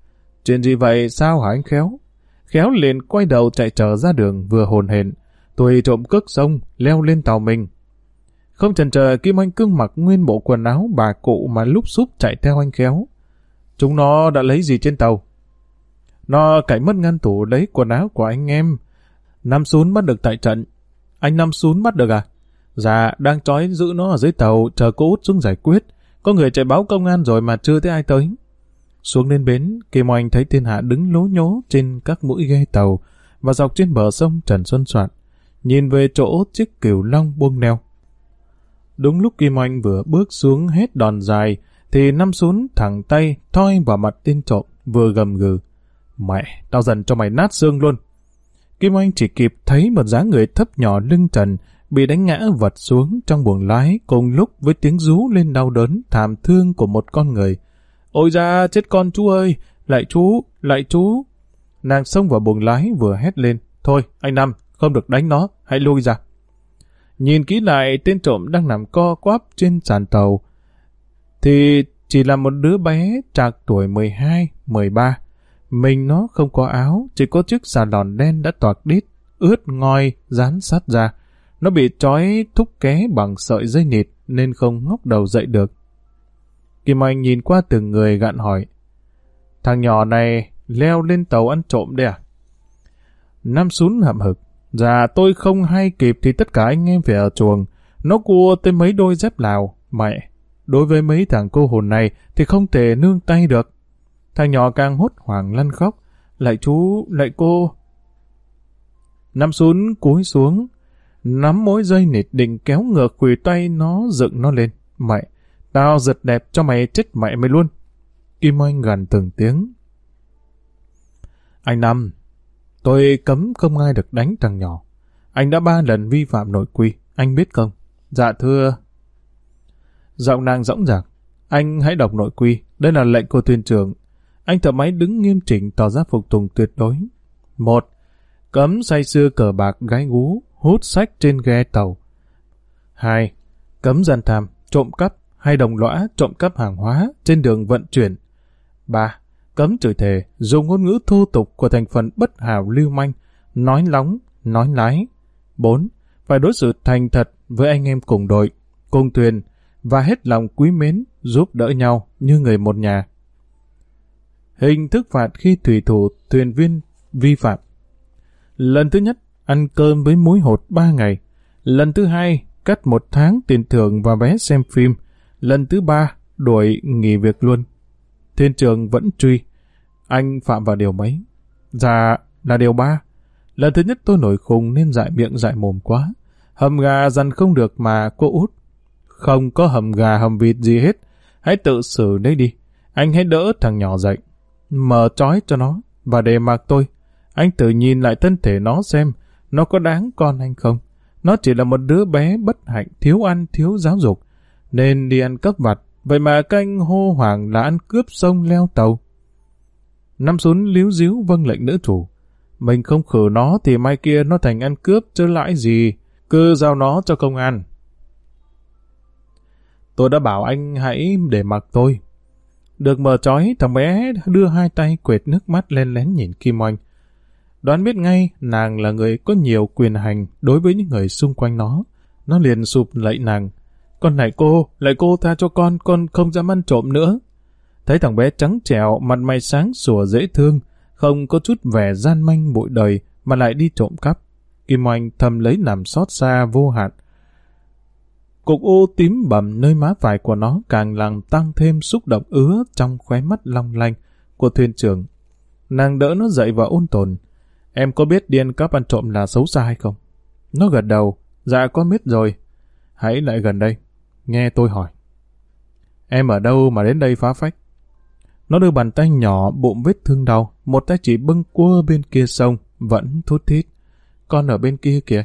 Chuyện gì vậy sao hả anh Khéo? Khéo liền quay đầu chạy trở ra đường vừa hồn hển. Tùy trộm cước sông, leo lên tàu mình. Không chần chờ Kim Anh cưng mặc nguyên bộ quần áo bà cụ mà lúc xúc chạy theo anh khéo. Chúng nó đã lấy gì trên tàu? Nó cậy mất ngăn tủ lấy quần áo của anh em. Nam Sún bắt được tại trận. Anh Nam Sún bắt được à? Dạ, đang trói giữ nó ở dưới tàu, chờ cô út xuống giải quyết. Có người chạy báo công an rồi mà chưa thấy ai tới. Xuống lên bến, Kim Oanh thấy thiên hạ đứng lố nhố trên các mũi ghe tàu và dọc trên bờ sông Trần Xuân Soạn, nhìn về chỗ chiếc cửu long buông neo. Đúng lúc Kim Oanh vừa bước xuống hết đòn dài, thì năm xuống thẳng tay thoi vào mặt tên trộm, vừa gầm gừ. Mẹ, tao dần cho mày nát xương luôn. Kim Oanh chỉ kịp thấy một dáng người thấp nhỏ lưng trần, bị đánh ngã vật xuống trong buồng lái cùng lúc với tiếng rú lên đau đớn thảm thương của một con người. Ôi ra, chết con chú ơi! Lại chú! Lại chú! Nàng xông vào buồng lái vừa hét lên. Thôi, anh Năm, không được đánh nó, hãy lui ra. Nhìn kỹ lại tên trộm đang nằm co quắp trên sàn tàu, thì chỉ là một đứa bé trạc tuổi 12, 13. Mình nó không có áo, chỉ có chiếc xà lòn đen đã toạc đít, ướt ngoi, dán sát ra. Nó bị trói thúc ké bằng sợi dây nịt nên không ngóc đầu dậy được. Kim Anh nhìn qua từng người gạn hỏi. Thằng nhỏ này leo lên tàu ăn trộm đấy à? Nam sún hậm hực. Dạ tôi không hay kịp thì tất cả anh em phải ở chuồng. Nó cua tới mấy đôi dép lào. Mẹ, đối với mấy thằng cô hồn này thì không thể nương tay được. Thằng nhỏ càng hốt hoảng lăn khóc. Lại chú, lại cô. Năm xuống cúi xuống, nắm mối dây nịt định kéo ngược quỳ tay nó dựng nó lên. Mẹ, tao giật đẹp cho mày chết mẹ mày luôn. Kim Anh gần từng tiếng. Anh Năm, tôi cấm không ai được đánh thằng nhỏ. Anh đã ba lần vi phạm nội quy, anh biết không? Dạ thưa. Giọng nàng rõng rạc. Anh hãy đọc nội quy, đây là lệnh của thuyền trưởng. Anh thợ máy đứng nghiêm chỉnh tỏ ra phục tùng tuyệt đối. Một, cấm say sưa cờ bạc gái gú, hút sách trên ghe tàu. Hai, Cấm gian tham, trộm cắp hay đồng lõa trộm cắp hàng hóa trên đường vận chuyển. Ba, Cấm chửi thề, dùng ngôn ngữ thô tục của thành phần bất hảo lưu manh, nói lóng, nói lái. 4. Phải đối xử thành thật với anh em cùng đội, cùng thuyền và hết lòng quý mến, giúp đỡ nhau như người một nhà. Hình thức phạt khi thủy thủ thuyền viên vi phạm. Lần thứ nhất, ăn cơm với muối hột 3 ngày. Lần thứ hai, cắt một tháng tiền thưởng và vé xem phim. Lần thứ ba, đuổi nghỉ việc luôn. Thiên trường vẫn truy. Anh phạm vào điều mấy? Dạ, là điều ba. Lần thứ nhất tôi nổi khùng nên dại miệng dại mồm quá. Hầm gà dằn không được mà cô út. Không có hầm gà hầm vịt gì hết. Hãy tự xử đấy đi. Anh hãy đỡ thằng nhỏ dậy. Mở trói cho nó và để mặc tôi. Anh tự nhìn lại thân thể nó xem nó có đáng con anh không? Nó chỉ là một đứa bé bất hạnh, thiếu ăn, thiếu giáo dục, nên đi ăn cắp vặt, vậy mà các anh hô hoàng là ăn cướp sông leo tàu. Năm xuống líu díu vâng lệnh nữ chủ. Mình không khử nó thì mai kia nó thành ăn cướp chứ lãi gì, cứ giao nó cho công an. Tôi đã bảo anh hãy để mặc tôi. Được mở trói, thằng bé đưa hai tay quệt nước mắt lên lén nhìn Kim Oanh đoán biết ngay nàng là người có nhiều quyền hành đối với những người xung quanh nó. Nó liền sụp lạy nàng. Con này cô, lại cô tha cho con, con không dám ăn trộm nữa. Thấy thằng bé trắng trẻo, mặt mày sáng sủa dễ thương, không có chút vẻ gian manh bụi đời mà lại đi trộm cắp. Kim Oanh thầm lấy làm xót xa vô hạn. Cục ô tím bầm nơi má phải của nó càng làm tăng thêm xúc động ứa trong khóe mắt long lanh của thuyền trưởng. Nàng đỡ nó dậy và ôn tồn. Em có biết điên cắp ăn trộm là xấu xa hay không? Nó gật đầu. Dạ con biết rồi. Hãy lại gần đây. Nghe tôi hỏi. Em ở đâu mà đến đây phá phách? Nó đưa bàn tay nhỏ bụng vết thương đau, một tay chỉ bưng cua bên kia sông, vẫn thút thít. Con ở bên kia kìa.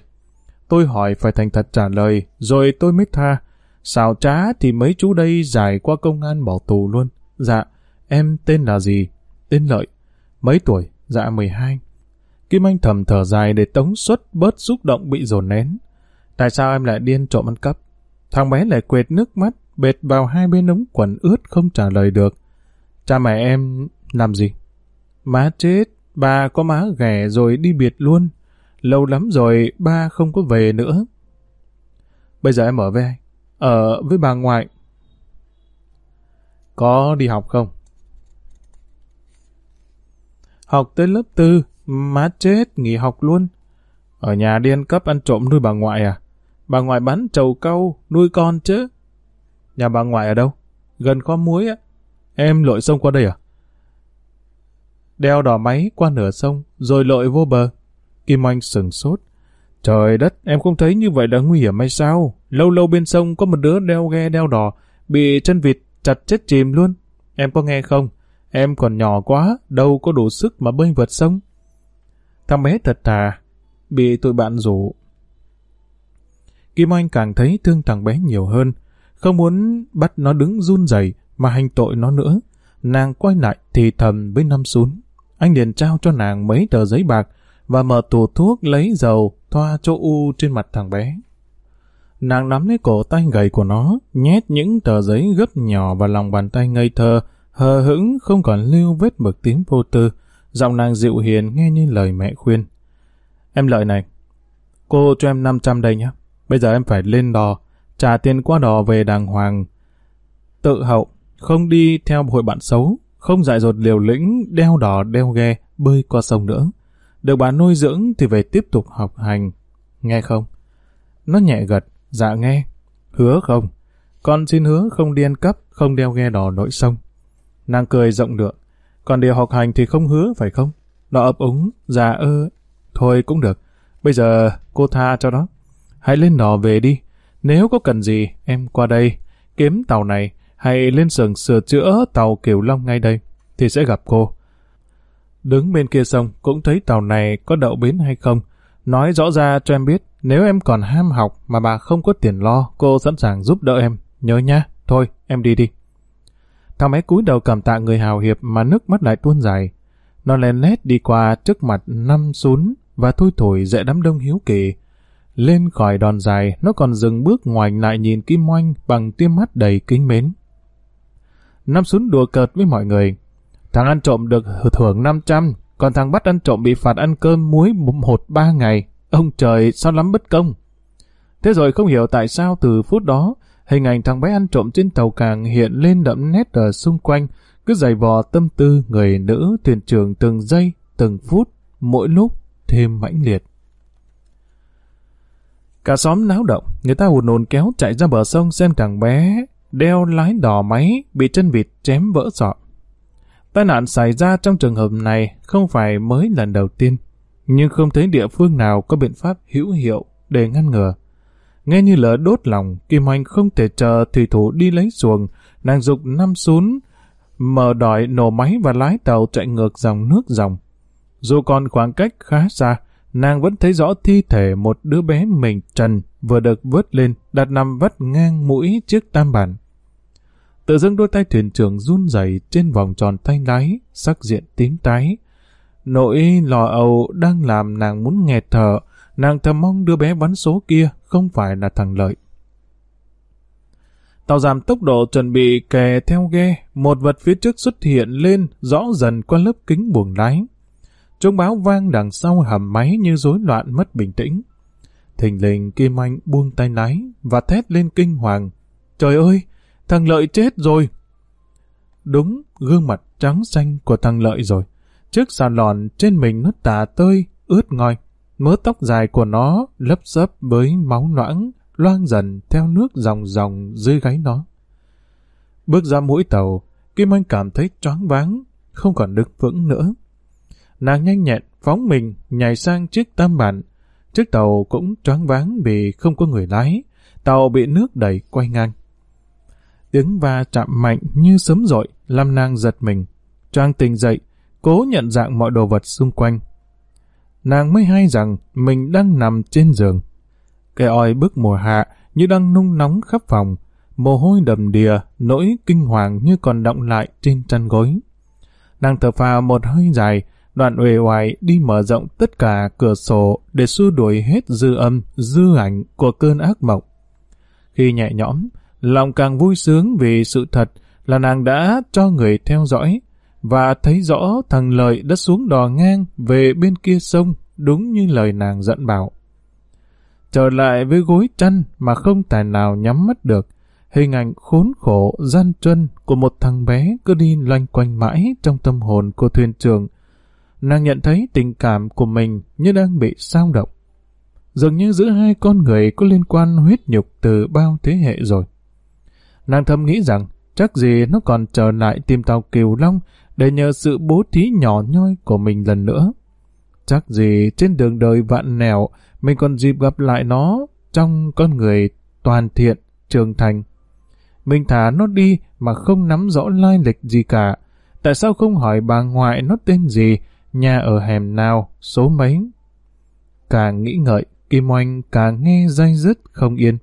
Tôi hỏi phải thành thật trả lời, rồi tôi mới tha. Xào trá thì mấy chú đây giải qua công an bỏ tù luôn. Dạ, em tên là gì? Tên Lợi. Mấy tuổi? Dạ 12. Kim Anh thầm thở dài để tống xuất bớt xúc động bị dồn nén. Tại sao em lại điên trộm ăn cắp? Thằng bé lại quệt nước mắt, bệt vào hai bên ống quần ướt không trả lời được. Cha mẹ em làm gì? Má chết, ba có má ghẻ rồi đi biệt luôn. Lâu lắm rồi ba không có về nữa. Bây giờ em ở với ai? ở với bà ngoại. Có đi học không? Học tới lớp tư, má chết, nghỉ học luôn. Ở nhà điên cấp ăn trộm nuôi bà ngoại à? Bà ngoại bán trầu cau, nuôi con chứ. Nhà bà ngoại ở đâu? Gần kho muối á. Em lội sông qua đây à? Đeo đỏ máy qua nửa sông, rồi lội vô bờ. Kim Anh sừng sốt. Trời đất, em không thấy như vậy là nguy hiểm hay sao? Lâu lâu bên sông có một đứa đeo ghe đeo đỏ, bị chân vịt chặt chết chìm luôn. Em có nghe không? Em còn nhỏ quá, đâu có đủ sức mà bơi vượt sông. Thằng bé thật thà, bị tụi bạn rủ. Kim Anh càng thấy thương thằng bé nhiều hơn, không muốn bắt nó đứng run rẩy mà hành tội nó nữa. Nàng quay lại thì thầm với năm xuống. Anh liền trao cho nàng mấy tờ giấy bạc và mở tủ thuốc lấy dầu thoa chỗ u trên mặt thằng bé. Nàng nắm lấy cổ tay gầy của nó, nhét những tờ giấy gấp nhỏ vào lòng bàn tay ngây thơ, hờ hững không còn lưu vết mực tím vô tư. Giọng nàng dịu hiền nghe như lời mẹ khuyên. Em lợi này, cô cho em 500 đây nhé. Bây giờ em phải lên đò, trả tiền qua đò về đàng hoàng. Tự hậu, không đi theo hội bạn xấu, không dại dột liều lĩnh, đeo đò đeo ghe, bơi qua sông nữa. Được bà nuôi dưỡng thì về tiếp tục học hành. Nghe không? Nó nhẹ gật, dạ nghe. Hứa không? Con xin hứa không đi ăn cắp, không đeo ghe đò nội sông. Nàng cười rộng lượng. Còn điều học hành thì không hứa phải không? Nó ấp úng, dạ ơ. Thôi cũng được. Bây giờ cô tha cho nó. Hãy lên đò về đi. Nếu có cần gì, em qua đây. Kiếm tàu này, hay lên sườn sửa chữa tàu Kiều Long ngay đây, thì sẽ gặp cô. Đứng bên kia sông cũng thấy tàu này có đậu bến hay không. Nói rõ ra cho em biết, nếu em còn ham học mà bà không có tiền lo, cô sẵn sàng giúp đỡ em. Nhớ nha, thôi em đi đi. Thằng bé cúi đầu cảm tạ người hào hiệp mà nước mắt lại tuôn dài. Nó len lét đi qua trước mặt năm sún và thui thổi dễ đám đông hiếu kỳ. Lên khỏi đòn dài, nó còn dừng bước ngoảnh lại nhìn Kim Oanh bằng tiêm mắt đầy kính mến. Năm sún đùa cợt với mọi người. Thằng ăn trộm được thưởng 500, còn thằng bắt ăn trộm bị phạt ăn cơm muối một ba ngày. Ông trời sao lắm bất công. Thế rồi không hiểu tại sao từ phút đó, hình ảnh thằng bé ăn trộm trên tàu càng hiện lên đậm nét ở xung quanh, cứ giày vò tâm tư người nữ thuyền trưởng từng giây, từng phút, mỗi lúc thêm mãnh liệt. Cả xóm náo động, người ta hùn hồn kéo chạy ra bờ sông xem thằng bé đeo lái đò máy bị chân vịt chém vỡ sọ. Tai nạn xảy ra trong trường hợp này không phải mới lần đầu tiên, nhưng không thấy địa phương nào có biện pháp hữu hiệu để ngăn ngừa. Nghe như lỡ đốt lòng, Kim Hoành không thể chờ thủy thủ đi lấy xuồng, nàng dục năm xuống, mở đòi nổ máy và lái tàu chạy ngược dòng nước dòng. Dù còn khoảng cách khá xa, nàng vẫn thấy rõ thi thể một đứa bé mình trần vừa được vớt lên, đặt nằm vắt ngang mũi chiếc tam bản. Tự dưng đôi tay thuyền trưởng run rẩy trên vòng tròn tay lái, sắc diện tím tái. Nỗi lò âu đang làm nàng muốn nghẹt thở, nàng thầm mong đứa bé bắn số kia không phải là thằng Lợi. Tàu giảm tốc độ chuẩn bị kè theo ghe, một vật phía trước xuất hiện lên rõ dần qua lớp kính buồng lái. Trung báo vang đằng sau hầm máy như rối loạn mất bình tĩnh. Thình lình Kim Anh buông tay lái và thét lên kinh hoàng. Trời ơi, thằng Lợi chết rồi. Đúng, gương mặt trắng xanh của thằng Lợi rồi. Chiếc xà lòn trên mình nó tà tơi, ướt ngòi. Mớ tóc dài của nó lấp xấp với máu loãng, loang dần theo nước dòng dòng dưới gáy nó. Bước ra mũi tàu, Kim Anh cảm thấy choáng váng, không còn đứng vững nữa. Nàng nhanh nhẹn, phóng mình, nhảy sang chiếc tam bản. Chiếc tàu cũng choáng váng vì không có người lái. Tàu bị nước đẩy quay ngang. Tiếng va chạm mạnh như sấm rội, lâm nàng giật mình. Trang tỉnh dậy, cố nhận dạng mọi đồ vật xung quanh. Nàng mới hay rằng mình đang nằm trên giường. Cái oi bức mùa hạ như đang nung nóng khắp phòng, mồ hôi đầm đìa, nỗi kinh hoàng như còn động lại trên chăn gối. Nàng thở phào một hơi dài, đoạn uể oải đi mở rộng tất cả cửa sổ để xua đuổi hết dư âm, dư ảnh của cơn ác mộng. Khi nhẹ nhõm, lòng càng vui sướng vì sự thật là nàng đã cho người theo dõi và thấy rõ thằng Lợi đã xuống đò ngang về bên kia sông đúng như lời nàng dẫn bảo. trở lại với gối chăn mà không tài nào nhắm mắt được. Hình ảnh khốn khổ, gian truân của một thằng bé cứ đi loanh quanh mãi trong tâm hồn cô thuyền trưởng. Nàng nhận thấy tình cảm của mình như đang bị sao động. Dường như giữa hai con người có liên quan huyết nhục từ bao thế hệ rồi. Nàng thầm nghĩ rằng chắc gì nó còn trở lại tìm tàu Kiều Long để nhờ sự bố thí nhỏ nhoi của mình lần nữa. Chắc gì trên đường đời vạn nẻo mình còn dịp gặp lại nó trong con người toàn thiện, trưởng thành. Mình thả nó đi mà không nắm rõ lai lịch gì cả. Tại sao không hỏi bà ngoại nó tên gì, nhà ở hẻm nào, số mấy? Càng nghĩ ngợi, Kim Oanh càng nghe dây dứt không yên.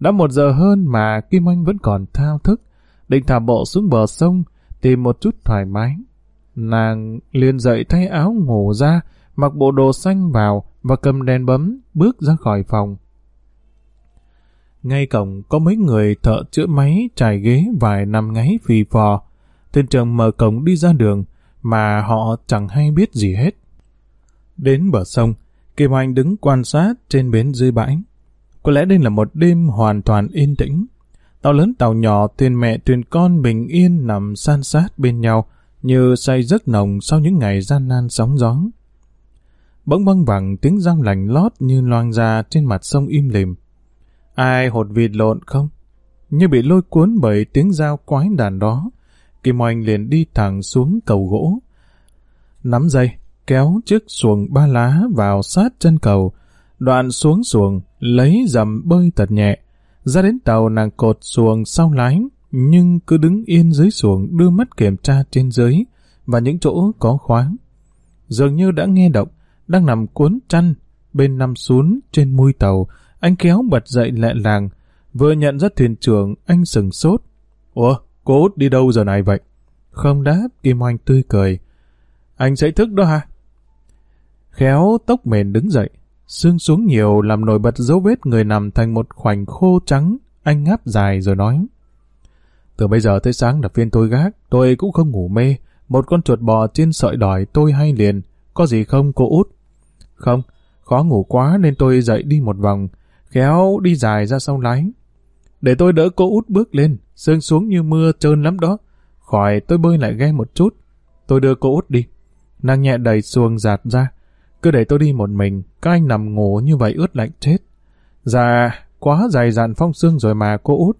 Đã một giờ hơn mà Kim Anh vẫn còn thao thức, định thả bộ xuống bờ sông, tìm một chút thoải mái. Nàng liền dậy thay áo ngủ ra, mặc bộ đồ xanh vào và cầm đèn bấm, bước ra khỏi phòng. Ngay cổng có mấy người thợ chữa máy trải ghế vài năm ngáy phì phò. Tên trường mở cổng đi ra đường, mà họ chẳng hay biết gì hết. Đến bờ sông, Kim Anh đứng quan sát trên bến dưới bãi. Có lẽ đây là một đêm hoàn toàn yên tĩnh. Tàu lớn tàu nhỏ, thuyền mẹ thuyền con bình yên nằm san sát bên nhau, như say giấc nồng sau những ngày gian nan sóng gió. Bỗng băng vẳng tiếng răng lành lót như loang ra trên mặt sông im lìm. Ai hột vịt lộn không? Như bị lôi cuốn bởi tiếng dao quái đàn đó, Kim Oanh liền đi thẳng xuống cầu gỗ. Nắm dây, kéo chiếc xuồng ba lá vào sát chân cầu, đoạn xuống xuồng, lấy dầm bơi thật nhẹ. Ra đến tàu nàng cột xuồng sau lái, nhưng cứ đứng yên dưới xuồng đưa mắt kiểm tra trên dưới và những chỗ có khoáng. Dường như đã nghe động, đang nằm cuốn chăn bên nằm xuống trên mui tàu, anh kéo bật dậy lẹ làng, vừa nhận ra thuyền trưởng, anh sừng sốt. Ủa, cô út đi đâu giờ này vậy? Không đáp, Kim Oanh tươi cười. Anh sẽ thức đó hả? Khéo tóc mền đứng dậy, xương xuống nhiều làm nổi bật dấu vết người nằm thành một khoảnh khô trắng, anh ngáp dài rồi nói. Từ bây giờ tới sáng là phiên tôi gác, tôi cũng không ngủ mê, một con chuột bò trên sợi đòi tôi hay liền, có gì không cô út? Không, khó ngủ quá nên tôi dậy đi một vòng, khéo đi dài ra sau lái. Để tôi đỡ cô út bước lên, sương xuống như mưa trơn lắm đó. Khỏi tôi bơi lại ghe một chút. Tôi đưa cô út đi. Nàng nhẹ đẩy xuồng giạt ra. Cứ để tôi đi một mình, các anh nằm ngủ như vậy ướt lạnh chết. Dạ, quá dài dàn phong xương rồi mà cô út.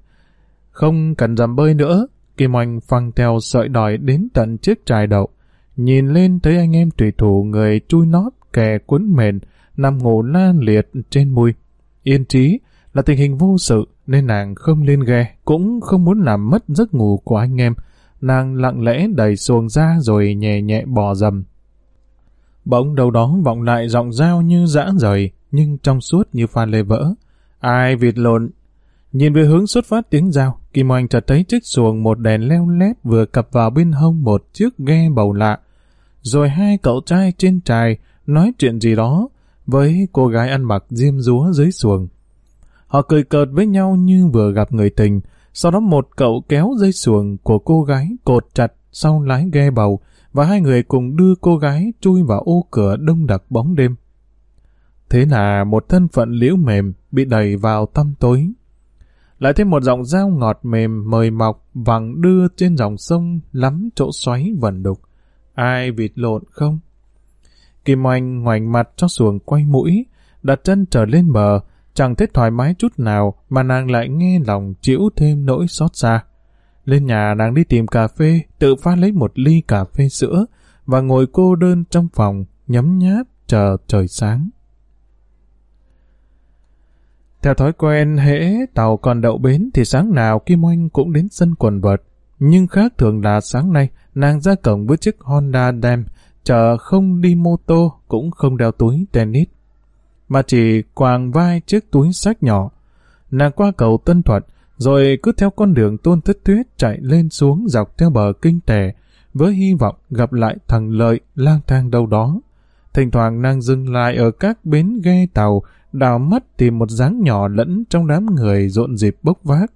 Không cần dầm bơi nữa. Kim Oanh phăng theo sợi đòi đến tận chiếc trài đậu. Nhìn lên thấy anh em tùy thủ người chui nót, kè cuốn mền, nằm ngủ la liệt trên mui. Yên trí là tình hình vô sự nên nàng không lên ghe, cũng không muốn làm mất giấc ngủ của anh em. Nàng lặng lẽ đẩy xuồng ra rồi nhẹ nhẹ bò dầm. Bỗng đầu đó vọng lại giọng dao như dã rời, nhưng trong suốt như pha lê vỡ. Ai vịt lộn? Nhìn về hướng xuất phát tiếng dao, Kim Oanh chợt thấy chiếc xuồng một đèn leo lét vừa cập vào bên hông một chiếc ghe bầu lạ. Rồi hai cậu trai trên trài nói chuyện gì đó với cô gái ăn mặc diêm rúa dưới xuồng. Họ cười cợt với nhau như vừa gặp người tình, sau đó một cậu kéo dây xuồng của cô gái cột chặt sau lái ghe bầu và hai người cùng đưa cô gái chui vào ô cửa đông đặc bóng đêm. Thế là một thân phận liễu mềm bị đẩy vào tăm tối. Lại thêm một giọng dao ngọt mềm mời mọc vàng đưa trên dòng sông lắm chỗ xoáy vần đục. Ai vịt lộn không? Kim Oanh ngoảnh mặt cho xuồng quay mũi, đặt chân trở lên bờ, chẳng thấy thoải mái chút nào mà nàng lại nghe lòng chịu thêm nỗi xót xa. Lên nhà nàng đi tìm cà phê, tự pha lấy một ly cà phê sữa và ngồi cô đơn trong phòng, nhấm nháp, chờ trời sáng. Theo thói quen, hễ tàu còn đậu bến thì sáng nào Kim Oanh cũng đến sân quần vợt. Nhưng khác thường là sáng nay, nàng ra cổng với chiếc Honda Dam, chờ không đi mô tô, cũng không đeo túi tennis mà chỉ quàng vai chiếc túi sách nhỏ. Nàng qua cầu Tân Thuật, rồi cứ theo con đường tôn thất tuyết chạy lên xuống dọc theo bờ kinh tề, với hy vọng gặp lại thằng Lợi lang thang đâu đó. Thỉnh thoảng nàng dừng lại ở các bến ghe tàu, đào mắt tìm một dáng nhỏ lẫn trong đám người rộn dịp bốc vác.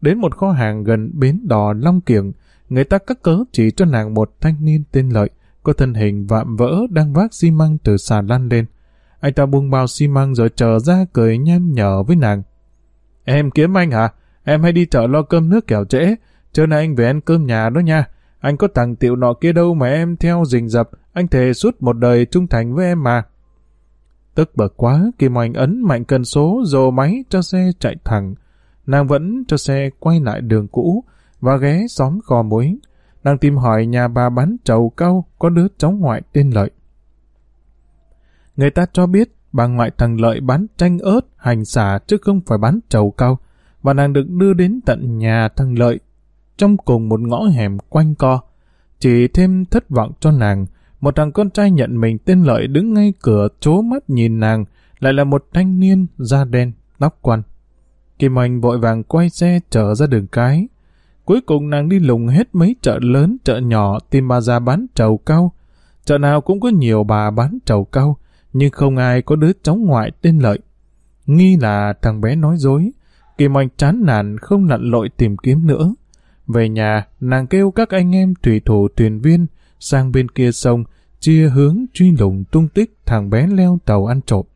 Đến một kho hàng gần bến đò Long Kiểng, người ta cắt cớ chỉ cho nàng một thanh niên tên Lợi, có thân hình vạm vỡ đang vác xi măng từ xà lan lên. anh ta buông bao xi măng rồi trở ra cười nhem nhở với nàng. Em kiếm anh hả? Em hay đi chợ lo cơm nước kẻo trễ. Trưa nay anh về ăn cơm nhà đó nha. Anh có thằng tiệu nọ kia đâu mà em theo rình rập. Anh thề suốt một đời trung thành với em mà. Tức bực quá, Kim Oanh ấn mạnh cần số dồ máy cho xe chạy thẳng. Nàng vẫn cho xe quay lại đường cũ và ghé xóm kho muối. Nàng tìm hỏi nhà bà bán trầu cau có đứa cháu ngoại tên Lợi. Người ta cho biết bà ngoại thằng Lợi bán chanh ớt, hành xả chứ không phải bán trầu cau và nàng được đưa đến tận nhà thằng Lợi trong cùng một ngõ hẻm quanh co. Chỉ thêm thất vọng cho nàng, một thằng con trai nhận mình tên Lợi đứng ngay cửa chố mắt nhìn nàng, lại là một thanh niên da đen, tóc quăn. Kim Anh vội vàng quay xe trở ra đường cái. Cuối cùng nàng đi lùng hết mấy chợ lớn, chợ nhỏ tìm bà già bán trầu cau. Chợ nào cũng có nhiều bà bán trầu cau, nhưng không ai có đứa cháu ngoại tên Lợi. Nghi là thằng bé nói dối. Kim Anh chán nản không lặn lội tìm kiếm nữa. Về nhà, nàng kêu các anh em thủy thủ thuyền viên sang bên kia sông, chia hướng truy lùng tung tích thằng bé leo tàu ăn trộm.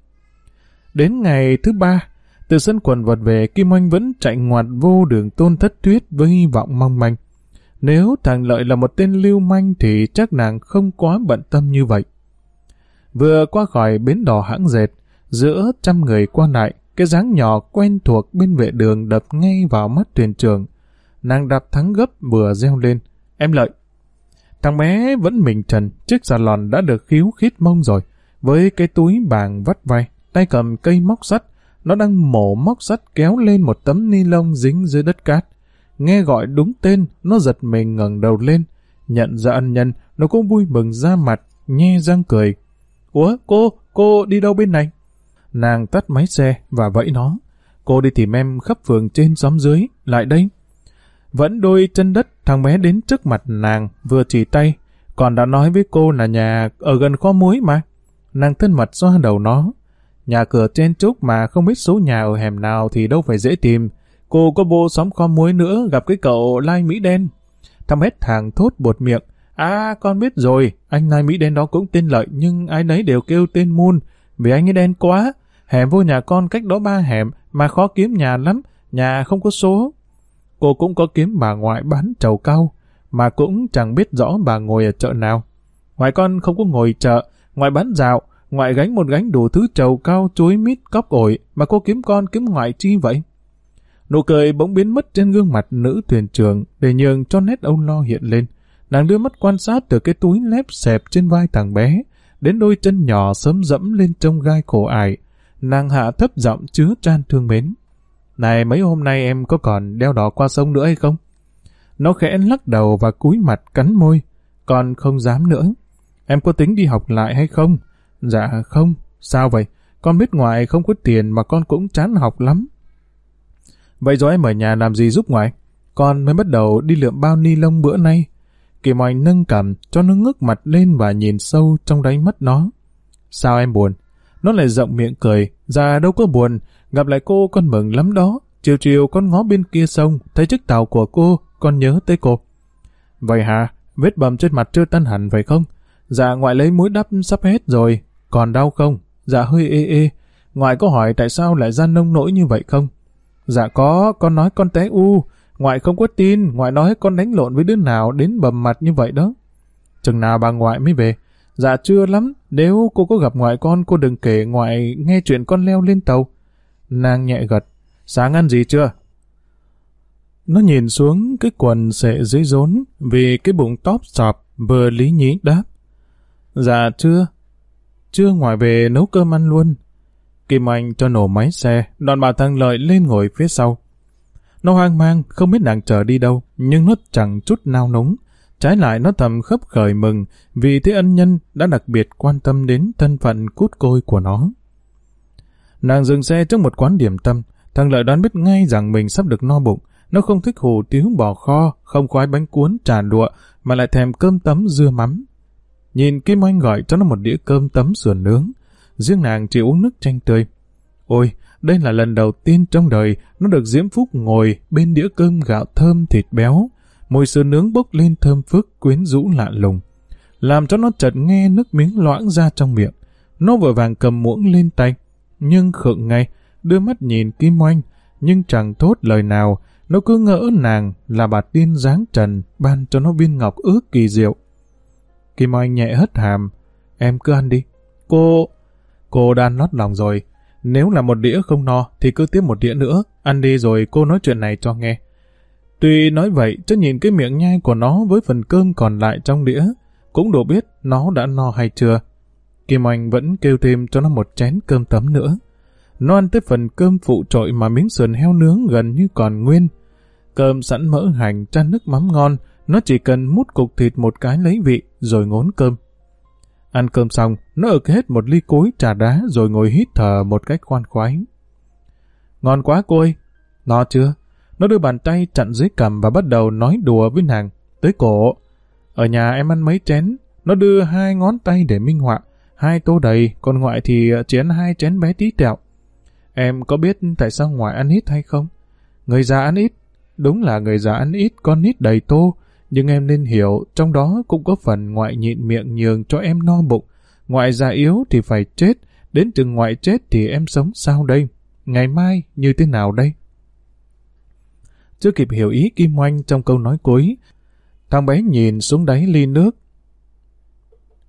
Đến ngày thứ ba, từ sân quần vật về Kim Oanh vẫn chạy ngoặt vô đường tôn thất tuyết với hy vọng mong manh. Nếu thằng Lợi là một tên lưu manh thì chắc nàng không quá bận tâm như vậy. Vừa qua khỏi bến đò hãng dệt, giữa trăm người qua lại, cái dáng nhỏ quen thuộc bên vệ đường đập ngay vào mắt thuyền trưởng. Nàng đạp thắng gấp vừa reo lên. Em Lợi. Thằng bé vẫn mình trần, chiếc xà lòn đã được khiếu khít mông rồi, với cái túi bàng vắt vai, tay cầm cây móc sắt, nó đang mổ móc sắt kéo lên một tấm ni lông dính dưới đất cát. Nghe gọi đúng tên, nó giật mình ngẩng đầu lên. Nhận ra ân nhân, nó cũng vui mừng ra mặt, nhe răng cười. Ủa, cô, cô đi đâu bên này? Nàng tắt máy xe và vẫy nó. Cô đi tìm em khắp phường trên xóm dưới, lại đây. Vẫn đôi chân đất, thằng bé đến trước mặt nàng, vừa chỉ tay. Còn đã nói với cô là nhà ở gần kho muối mà. Nàng thân mật xoa đầu nó. Nhà cửa trên trúc mà không biết số nhà ở hẻm nào thì đâu phải dễ tìm. Cô có vô xóm kho muối nữa gặp cái cậu Lai Mỹ Đen. Thằng hết thằng thốt buột miệng. À con biết rồi, anh nai Mỹ Đen đó cũng tên lợi nhưng ai nấy đều kêu tên Moon vì anh ấy đen quá. Hẻm vô nhà con cách đó ba hẻm mà khó kiếm nhà lắm, nhà không có số. Cô cũng có kiếm bà ngoại bán trầu cao mà cũng chẳng biết rõ bà ngồi ở chợ nào. Ngoại con không có ngồi chợ, ngoại bán dạo, ngoại gánh một gánh đủ thứ trầu cao, chuối mít, cóc ổi, mà cô kiếm con kiếm ngoại chi vậy? Nụ cười bỗng biến mất trên gương mặt nữ thuyền trưởng để nhường cho nét âu lo hiện lên. Nàng đưa mắt quan sát từ cái túi lép xẹp trên vai thằng bé, đến đôi chân nhỏ sớm dẫm lên trông gai khổ ải. Nàng hạ thấp giọng chứa chan thương mến. Này mấy hôm nay em có còn đeo đỏ qua sông nữa hay không? Nó khẽ lắc đầu và cúi mặt cắn môi. còn không dám nữa. Em có tính đi học lại hay không? Dạ không, sao vậy? Con biết ngoại không có tiền mà con cũng chán học lắm. Vậy rồi em ở nhà làm gì giúp ngoại? Con mới bắt đầu đi lượm bao ni lông bữa nay. Kỳ Moành nâng cầm cho nó ngước mặt lên và nhìn sâu trong đáy mắt nó. Sao em buồn? Nó lại rộng miệng cười. Dạ đâu có buồn. Gặp lại cô con mừng lắm đó. Chiều chiều con ngó bên kia sông, thấy chiếc tàu của cô, con nhớ tới cô. Vậy hả? Vết bầm trên mặt chưa tan hẳn phải không? Dạ ngoại lấy mũi đắp sắp hết rồi, còn đau không? Dạ hơi ê ê. Ngoại có hỏi tại sao lại ra nông nỗi như vậy không? Dạ có, con nói con té u. Ngoại không có tin, ngoại nói con đánh lộn với đứa nào đến bầm mặt như vậy đó. Chừng nào bà ngoại mới về? Dạ chưa lắm, nếu cô có gặp ngoại con, cô đừng kể ngoại nghe chuyện con leo lên tàu. Nàng nhẹ gật. Sáng ăn gì chưa? Nó nhìn xuống cái quần sệ dưới rốn vì cái bụng tóp sọp vừa lý nhí đáp. Dạ chưa, chưa ngoài về nấu cơm ăn luôn. Kim Anh cho nổ máy xe, đoàn bà thằng Lợi lên ngồi phía sau. Nó hoang mang, không biết nàng chờ đi đâu, nhưng nó chẳng chút nao núng. Trái lại nó thầm khấp khởi mừng vì thế ân nhân đã đặc biệt quan tâm đến thân phận cút côi của nó. Nàng dừng xe trước một quán điểm tâm, thằng Lợi đoán biết ngay rằng mình sắp được no bụng. Nó không thích hủ tiếu bò kho, không khoái bánh cuốn trà đụa, mà lại thèm cơm tấm dưa mắm. Nhìn Kim Oanh gọi cho nó một đĩa cơm tấm sườn nướng. Riêng nàng chỉ uống nước chanh tươi. Ôi, đây là lần đầu tiên trong đời nó được Diễm Phúc ngồi bên đĩa cơm gạo thơm thịt béo. Mùi sườn nướng bốc lên thơm phức quyến rũ lạ lùng. Làm cho nó chợt nghe nước miếng loãng ra trong miệng. nó vội vàng cầm muỗng lên tay, nhưng khựng ngay, đưa mắt nhìn Kim Oanh, nhưng chẳng thốt lời nào, nó cứ ngỡ nàng là bà tiên dáng trần ban cho nó viên ngọc ước kỳ diệu. Kim Oanh nhẹ hất hàm, em cứ ăn đi. Cô... Cô đã lót lòng rồi. Nếu là một đĩa không no thì cứ tiếp một đĩa nữa, ăn đi rồi cô nói chuyện này cho nghe. Tuy nói vậy, chứ nhìn cái miệng nhai của nó với phần cơm còn lại trong đĩa, cũng đủ biết nó đã no hay chưa. Kim Anh vẫn kêu thêm cho nó một chén cơm tấm nữa. Nó ăn tới phần cơm phụ trội mà miếng sườn heo nướng gần như còn nguyên. Cơm sẵn mỡ hành chan nước mắm ngon, nó chỉ cần mút cục thịt một cái lấy vị rồi ngốn cơm. Ăn cơm xong, nó ực hết một ly cối trà đá rồi ngồi hít thở một cách khoan khoái. Ngon quá cô ơi! No chưa? Nó đưa bàn tay chặn dưới cằm và bắt đầu nói đùa với nàng. Tới cổ. Ở nhà em ăn mấy chén. Nó đưa hai ngón tay để minh họa. Hai tô đầy, còn ngoại thì chỉ ăn hai chén bé tí tẹo. Em có biết tại sao ngoại ăn ít hay không? Người già ăn ít. Đúng là người già ăn ít, con nít đầy tô. Nhưng em nên hiểu, trong đó cũng có phần ngoại nhịn miệng nhường cho em no bụng. Ngoại già yếu thì phải chết, đến chừng ngoại chết thì em sống sao đây? Ngày mai như thế nào đây? Chưa kịp hiểu ý Kim Oanh trong câu nói cuối, thằng bé nhìn xuống đáy ly nước.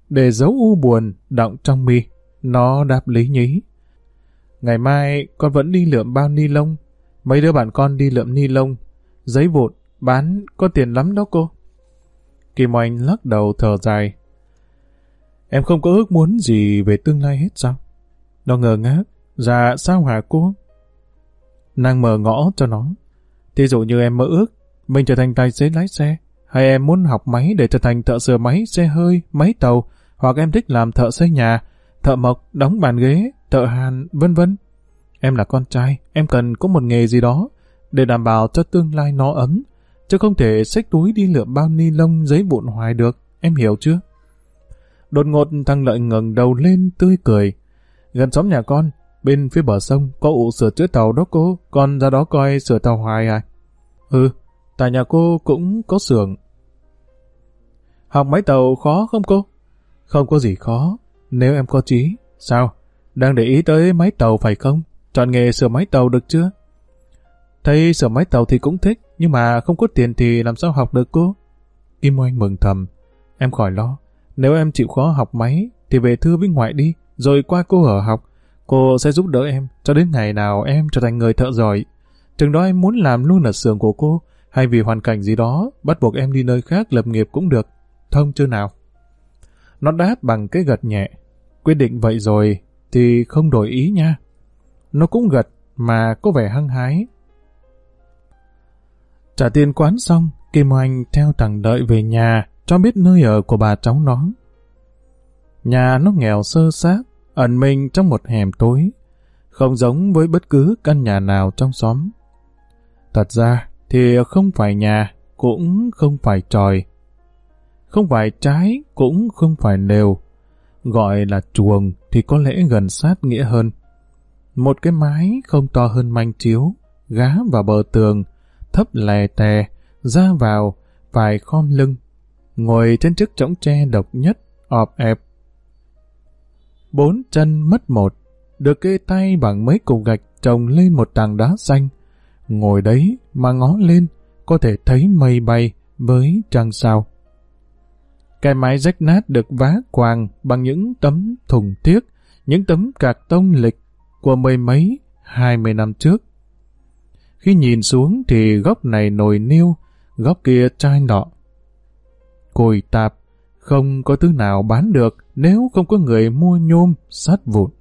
Để giấu u buồn, động trong mi, nó đáp lý nhí. Ngày mai con vẫn đi lượm bao ni lông, mấy đứa bạn con đi lượm ni lông, giấy vụt, bán có tiền lắm đó cô. Kim Oanh lắc đầu thở dài. Em không có ước muốn gì về tương lai hết sao? Nó ngờ ngác. Dạ sao hả cô? Nàng mở ngõ cho nó. Thí dụ như em mơ ước, mình trở thành tài xế lái xe, hay em muốn học máy để trở thành thợ sửa máy, xe hơi, máy tàu, hoặc em thích làm thợ xây nhà, thợ mộc, đóng bàn ghế, thợ hàn, vân vân. Em là con trai, em cần có một nghề gì đó để đảm bảo cho tương lai nó ấm, chứ không thể xách túi đi lượm bao ni lông giấy vụn hoài được, em hiểu chưa? Đột ngột thằng Lợi ngẩng đầu lên tươi cười. Gần xóm nhà con, bên phía bờ sông có ụ sửa chữa tàu đó cô, con ra đó coi sửa tàu hoài à? Ừ, tại nhà cô cũng có xưởng. Học máy tàu khó không cô? Không có gì khó, nếu em có trí. Sao? Đang để ý tới máy tàu phải không? Chọn nghề sửa máy tàu được chưa? Thấy sửa máy tàu thì cũng thích, nhưng mà không có tiền thì làm sao học được cô? Kim Oanh mừng thầm. Em khỏi lo. Nếu em chịu khó học máy, thì về thư với ngoại đi, rồi qua cô ở học. Cô sẽ giúp đỡ em, cho đến ngày nào em trở thành người thợ giỏi. Chừng đó em muốn làm luôn ở xưởng của cô, hay vì hoàn cảnh gì đó, bắt buộc em đi nơi khác lập nghiệp cũng được. Thông chưa nào? Nó đáp bằng cái gật nhẹ. Quyết định vậy rồi, thì không đổi ý nha. Nó cũng gật, mà có vẻ hăng hái. Trả tiền quán xong, Kim Oanh theo thằng đợi về nhà, cho biết nơi ở của bà cháu nó. Nhà nó nghèo sơ xác, ẩn mình trong một hẻm tối, không giống với bất cứ căn nhà nào trong xóm. Thật ra thì không phải nhà, cũng không phải tròi. Không phải trái, cũng không phải lều. Gọi là chuồng thì có lẽ gần sát nghĩa hơn. Một cái mái không to hơn manh chiếu, gá vào bờ tường, thấp lè tè, ra vào, phải khom lưng, ngồi trên chiếc trống tre độc nhất, ọp ẹp. Bốn chân mất một, được kê tay bằng mấy cục gạch trồng lên một tảng đá xanh. Ngồi đấy mà ngó lên, có thể thấy mây bay với trăng sao. Cái mái rách nát được vá quàng bằng những tấm thùng tiếc, những tấm cạc tông lịch của mười mấy, hai mươi năm trước. Khi nhìn xuống thì góc này nồi niêu, góc kia chai nọ. Cùi tạp, không có thứ nào bán được nếu không có người mua nhôm, sắt vụn.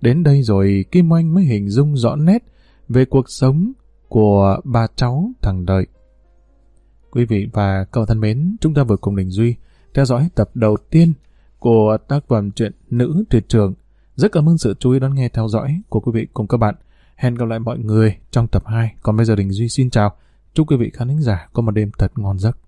Đến đây rồi Kim Oanh mới hình dung rõ nét về cuộc sống của ba cháu thằng Đợi. Quý vị và các bạn thân mến, chúng ta vừa cùng Đình Duy theo dõi tập đầu tiên của tác phẩm truyện Nữ Tuyệt Trường. Rất cảm ơn sự chú ý đón nghe theo dõi của quý vị cùng các bạn. Hẹn gặp lại mọi người trong tập 2. Còn bây giờ Đình Duy xin chào. Chúc quý vị khán giả có một đêm thật ngon giấc.